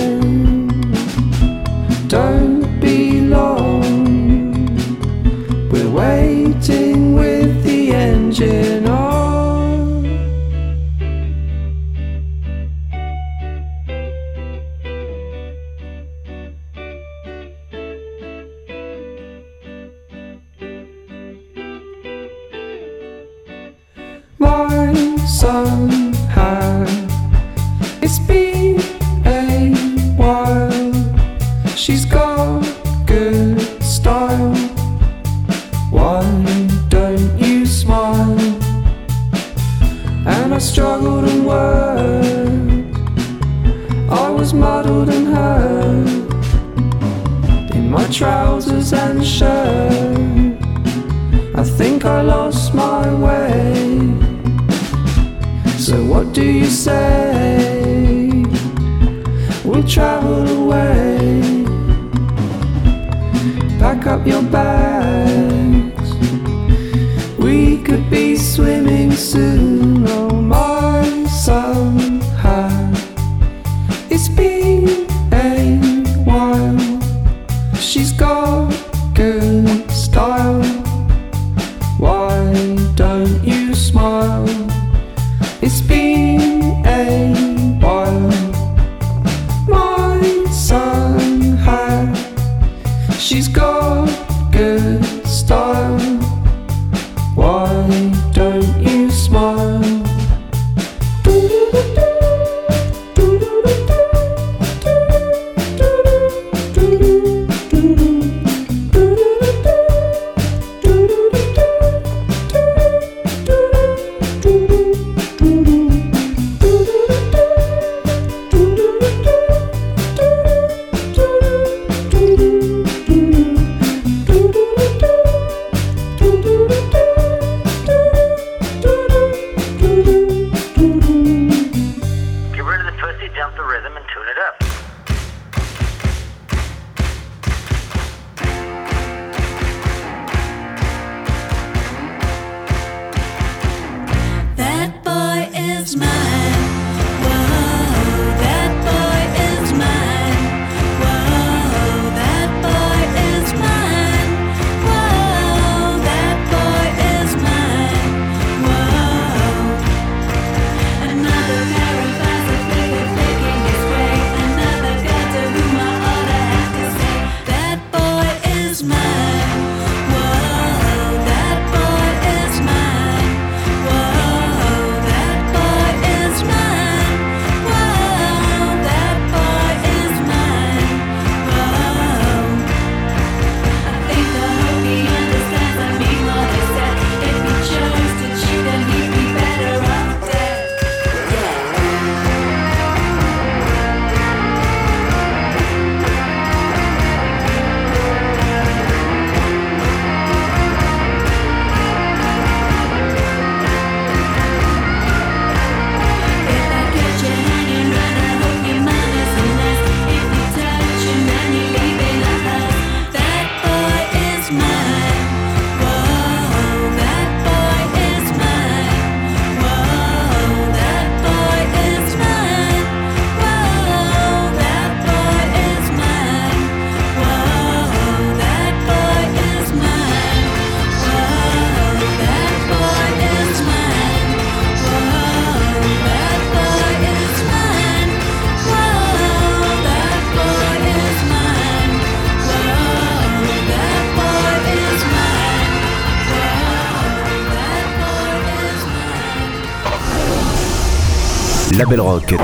Label Rock.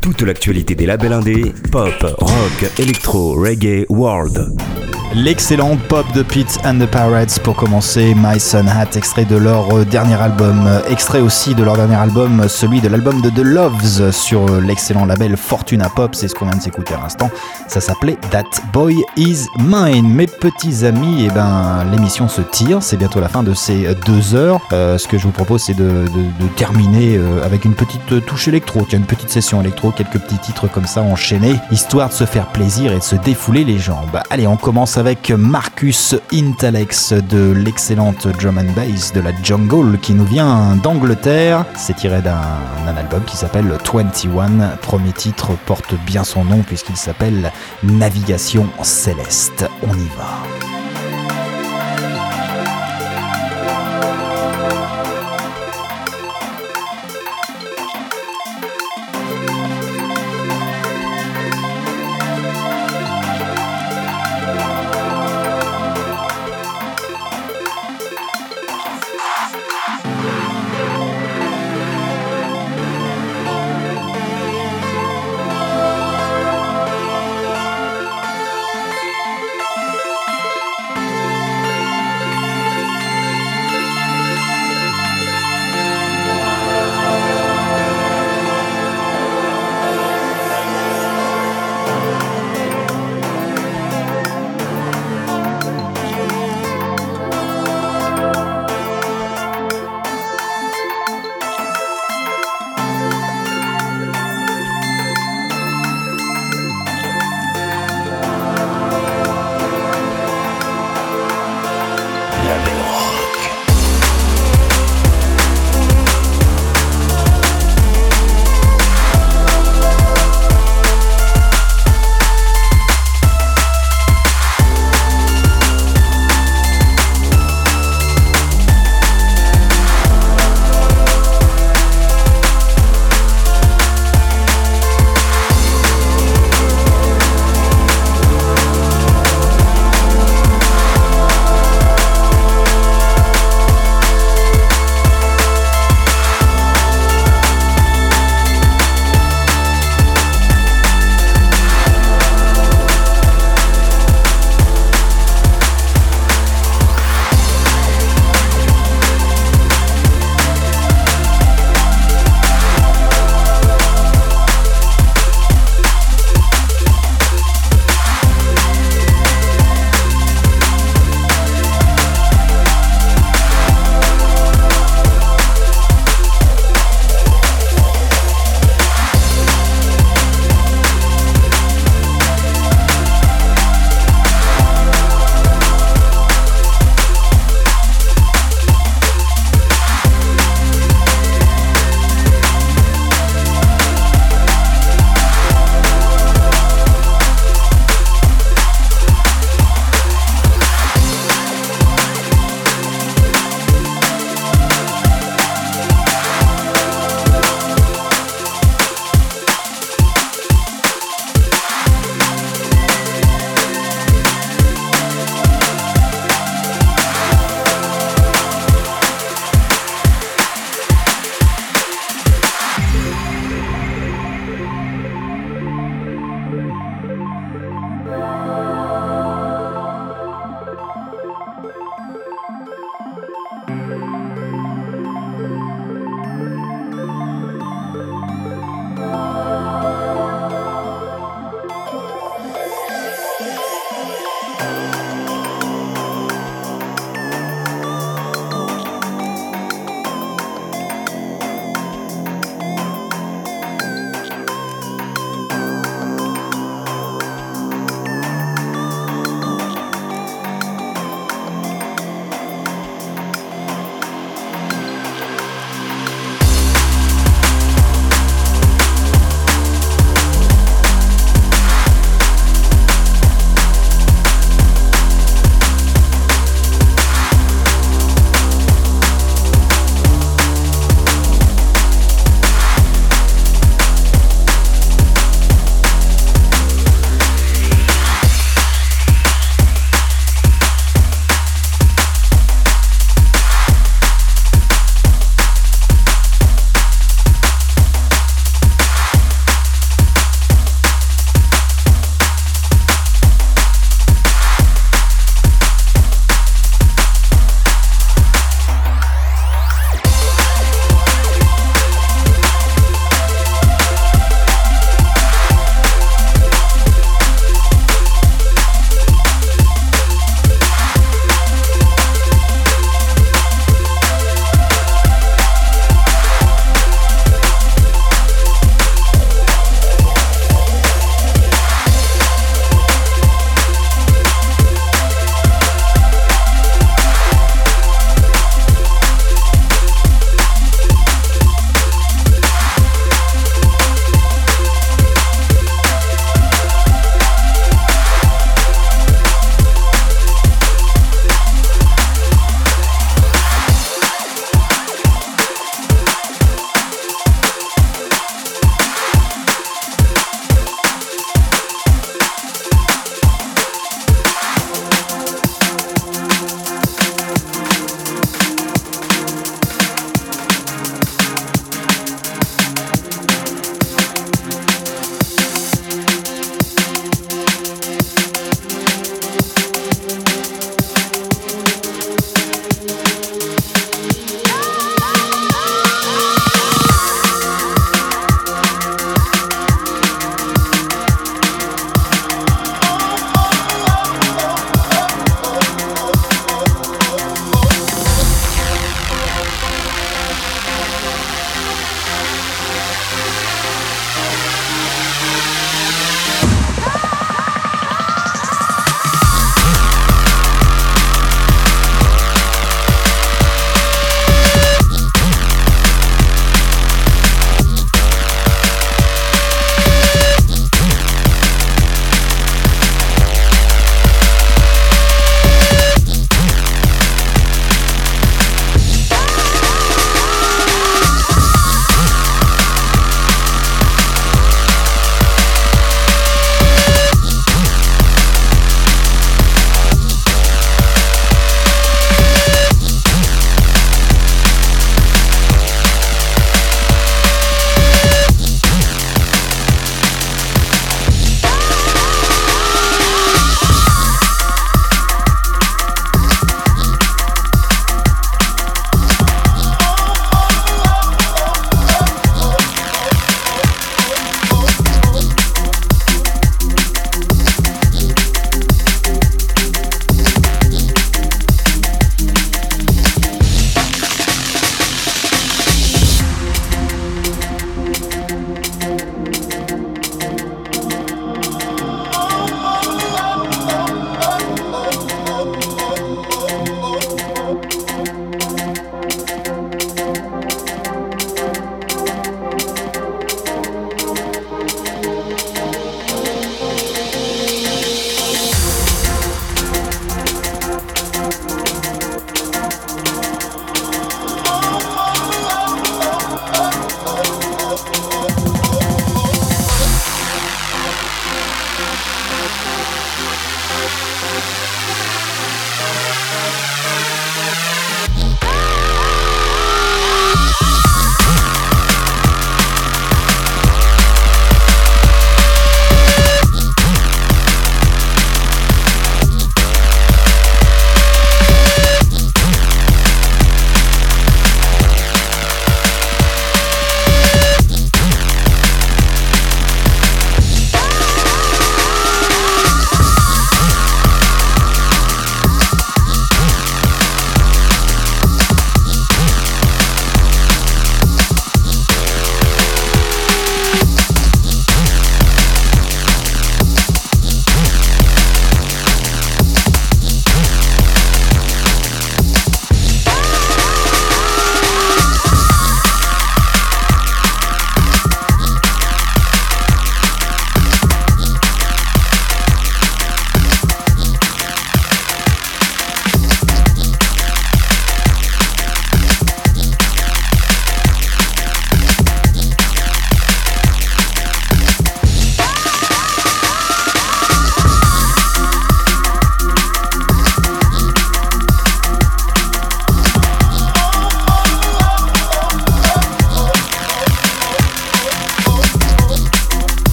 Toute l'actualité des labels indés, pop, rock, électro, reggae, world. L'excellente pop de Pete and the Pirates pour commencer, My Sun Hat, extrait de leur euh, dernier album, euh, extrait aussi de leur dernier album, euh, celui de l'album de The Loves sur l'excellent label Fortuna Pop, c'est ce qu'on vient de s'écouter à l'instant, ça s'appelait That Boy Is Mine. Mes petits amis, et ben l'émission se tire, c'est bientôt la fin de ces deux heures. Ce que je vous propose c'est de, de- terminer avec une petite touche électro, tiens une petite session électro, quelques petits titres comme ça enchaînés, histoire de se faire plaisir et de se défouler les jambes. Allez, on commence avec Marcus Intalex de l'excellente drum and bass de la Jungle qui nous vient d'Angleterre. C'est tiré d'un album qui s'appelle 21. Premier titre porte bien son nom puisqu'il s'appelle Navigation Céleste. On y va.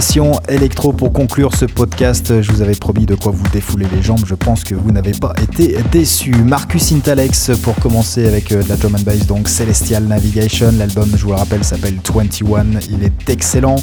Session électro pour conclure ce podcast. Je vous avais promis de quoi vous défouler les jambes. Je pense que vous n'avez pas été déçus. Marcus Intalex pour commencer avec euh, de la drum and bass, donc Celestial Navigation. L'album, je vous le rappelle, s'appelle 21. Il est excellent.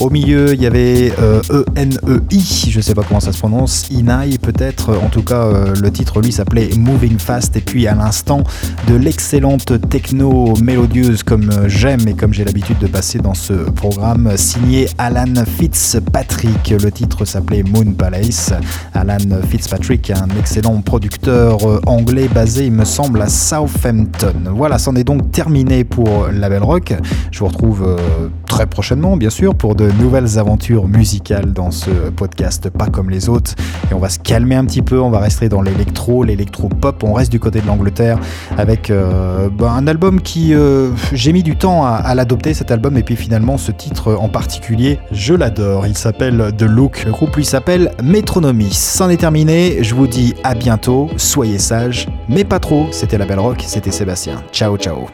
Au milieu, il y avait euh, E-N-E-I, je sais pas comment ça se prononce, Inai peut-être. En tout cas, euh, le titre lui s'appelait Moving Fast. Et puis à l'instant, de l'excellente techno mélodieuse comme j'aime et comme j'ai l'habitude de passer dans ce programme, signé Alan Fitzpatrick. Le titre s'appelait Moon Palace. Alan Fitzpatrick, un excellent producteur euh, anglais basé, il me semble, à Southampton. Voilà, c'en est donc terminé pour Label Rock. Je vous retrouve euh, très prochainement, bien sûr, pour de nouvelles aventures musicales dans ce podcast, pas comme les autres. Et on va se calmer un petit peu, on va rester dans l'électro, l'électro-pop. On reste du côté de l'Angleterre avec euh, ben, un album qui, euh, j'ai mis du temps à, l'adopter, cet album, et puis finalement, ce titre en particulier, je l'adore. Il s'appelle The Look. Le groupe lui s'appelle Metronomy. C'en est terminé. Je vous dis à bientôt. Soyez sages, mais pas trop. C'était la Belle Rock, c'était Sébastien. Ciao, ciao.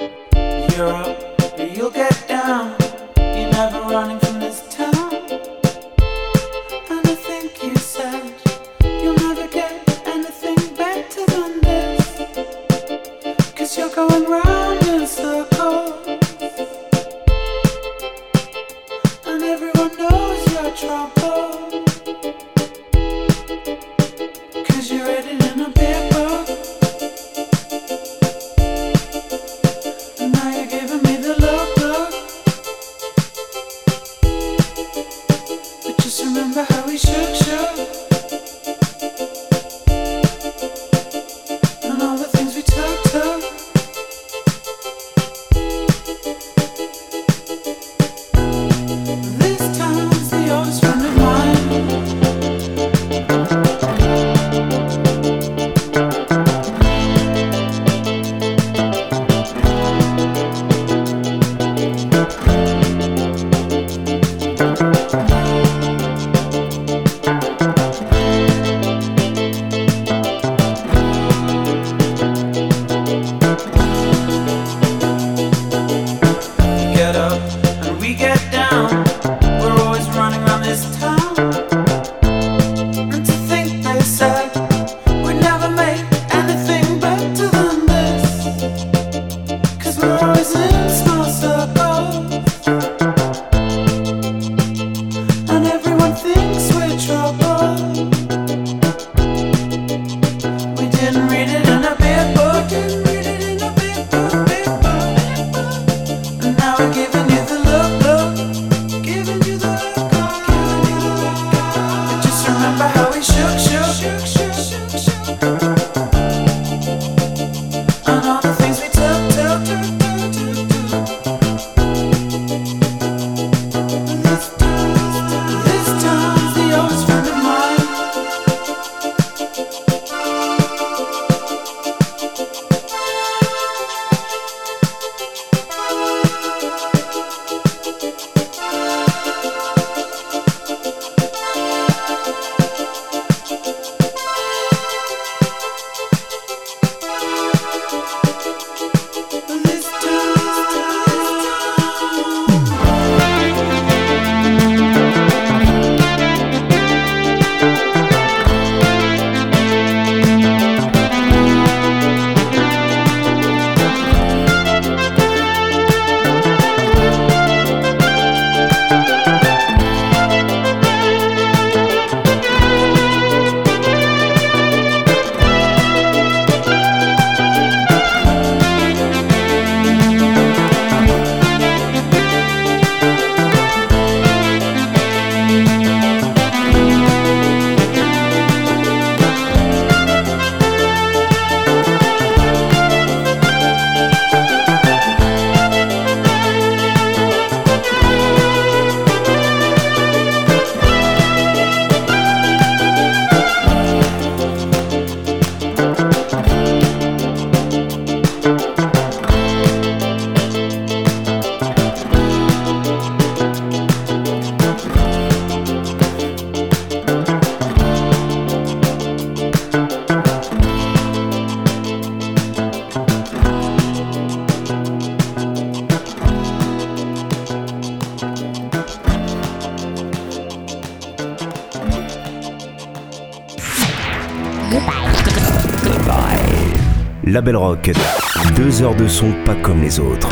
Label Rock, deux heures de son pas comme les autres.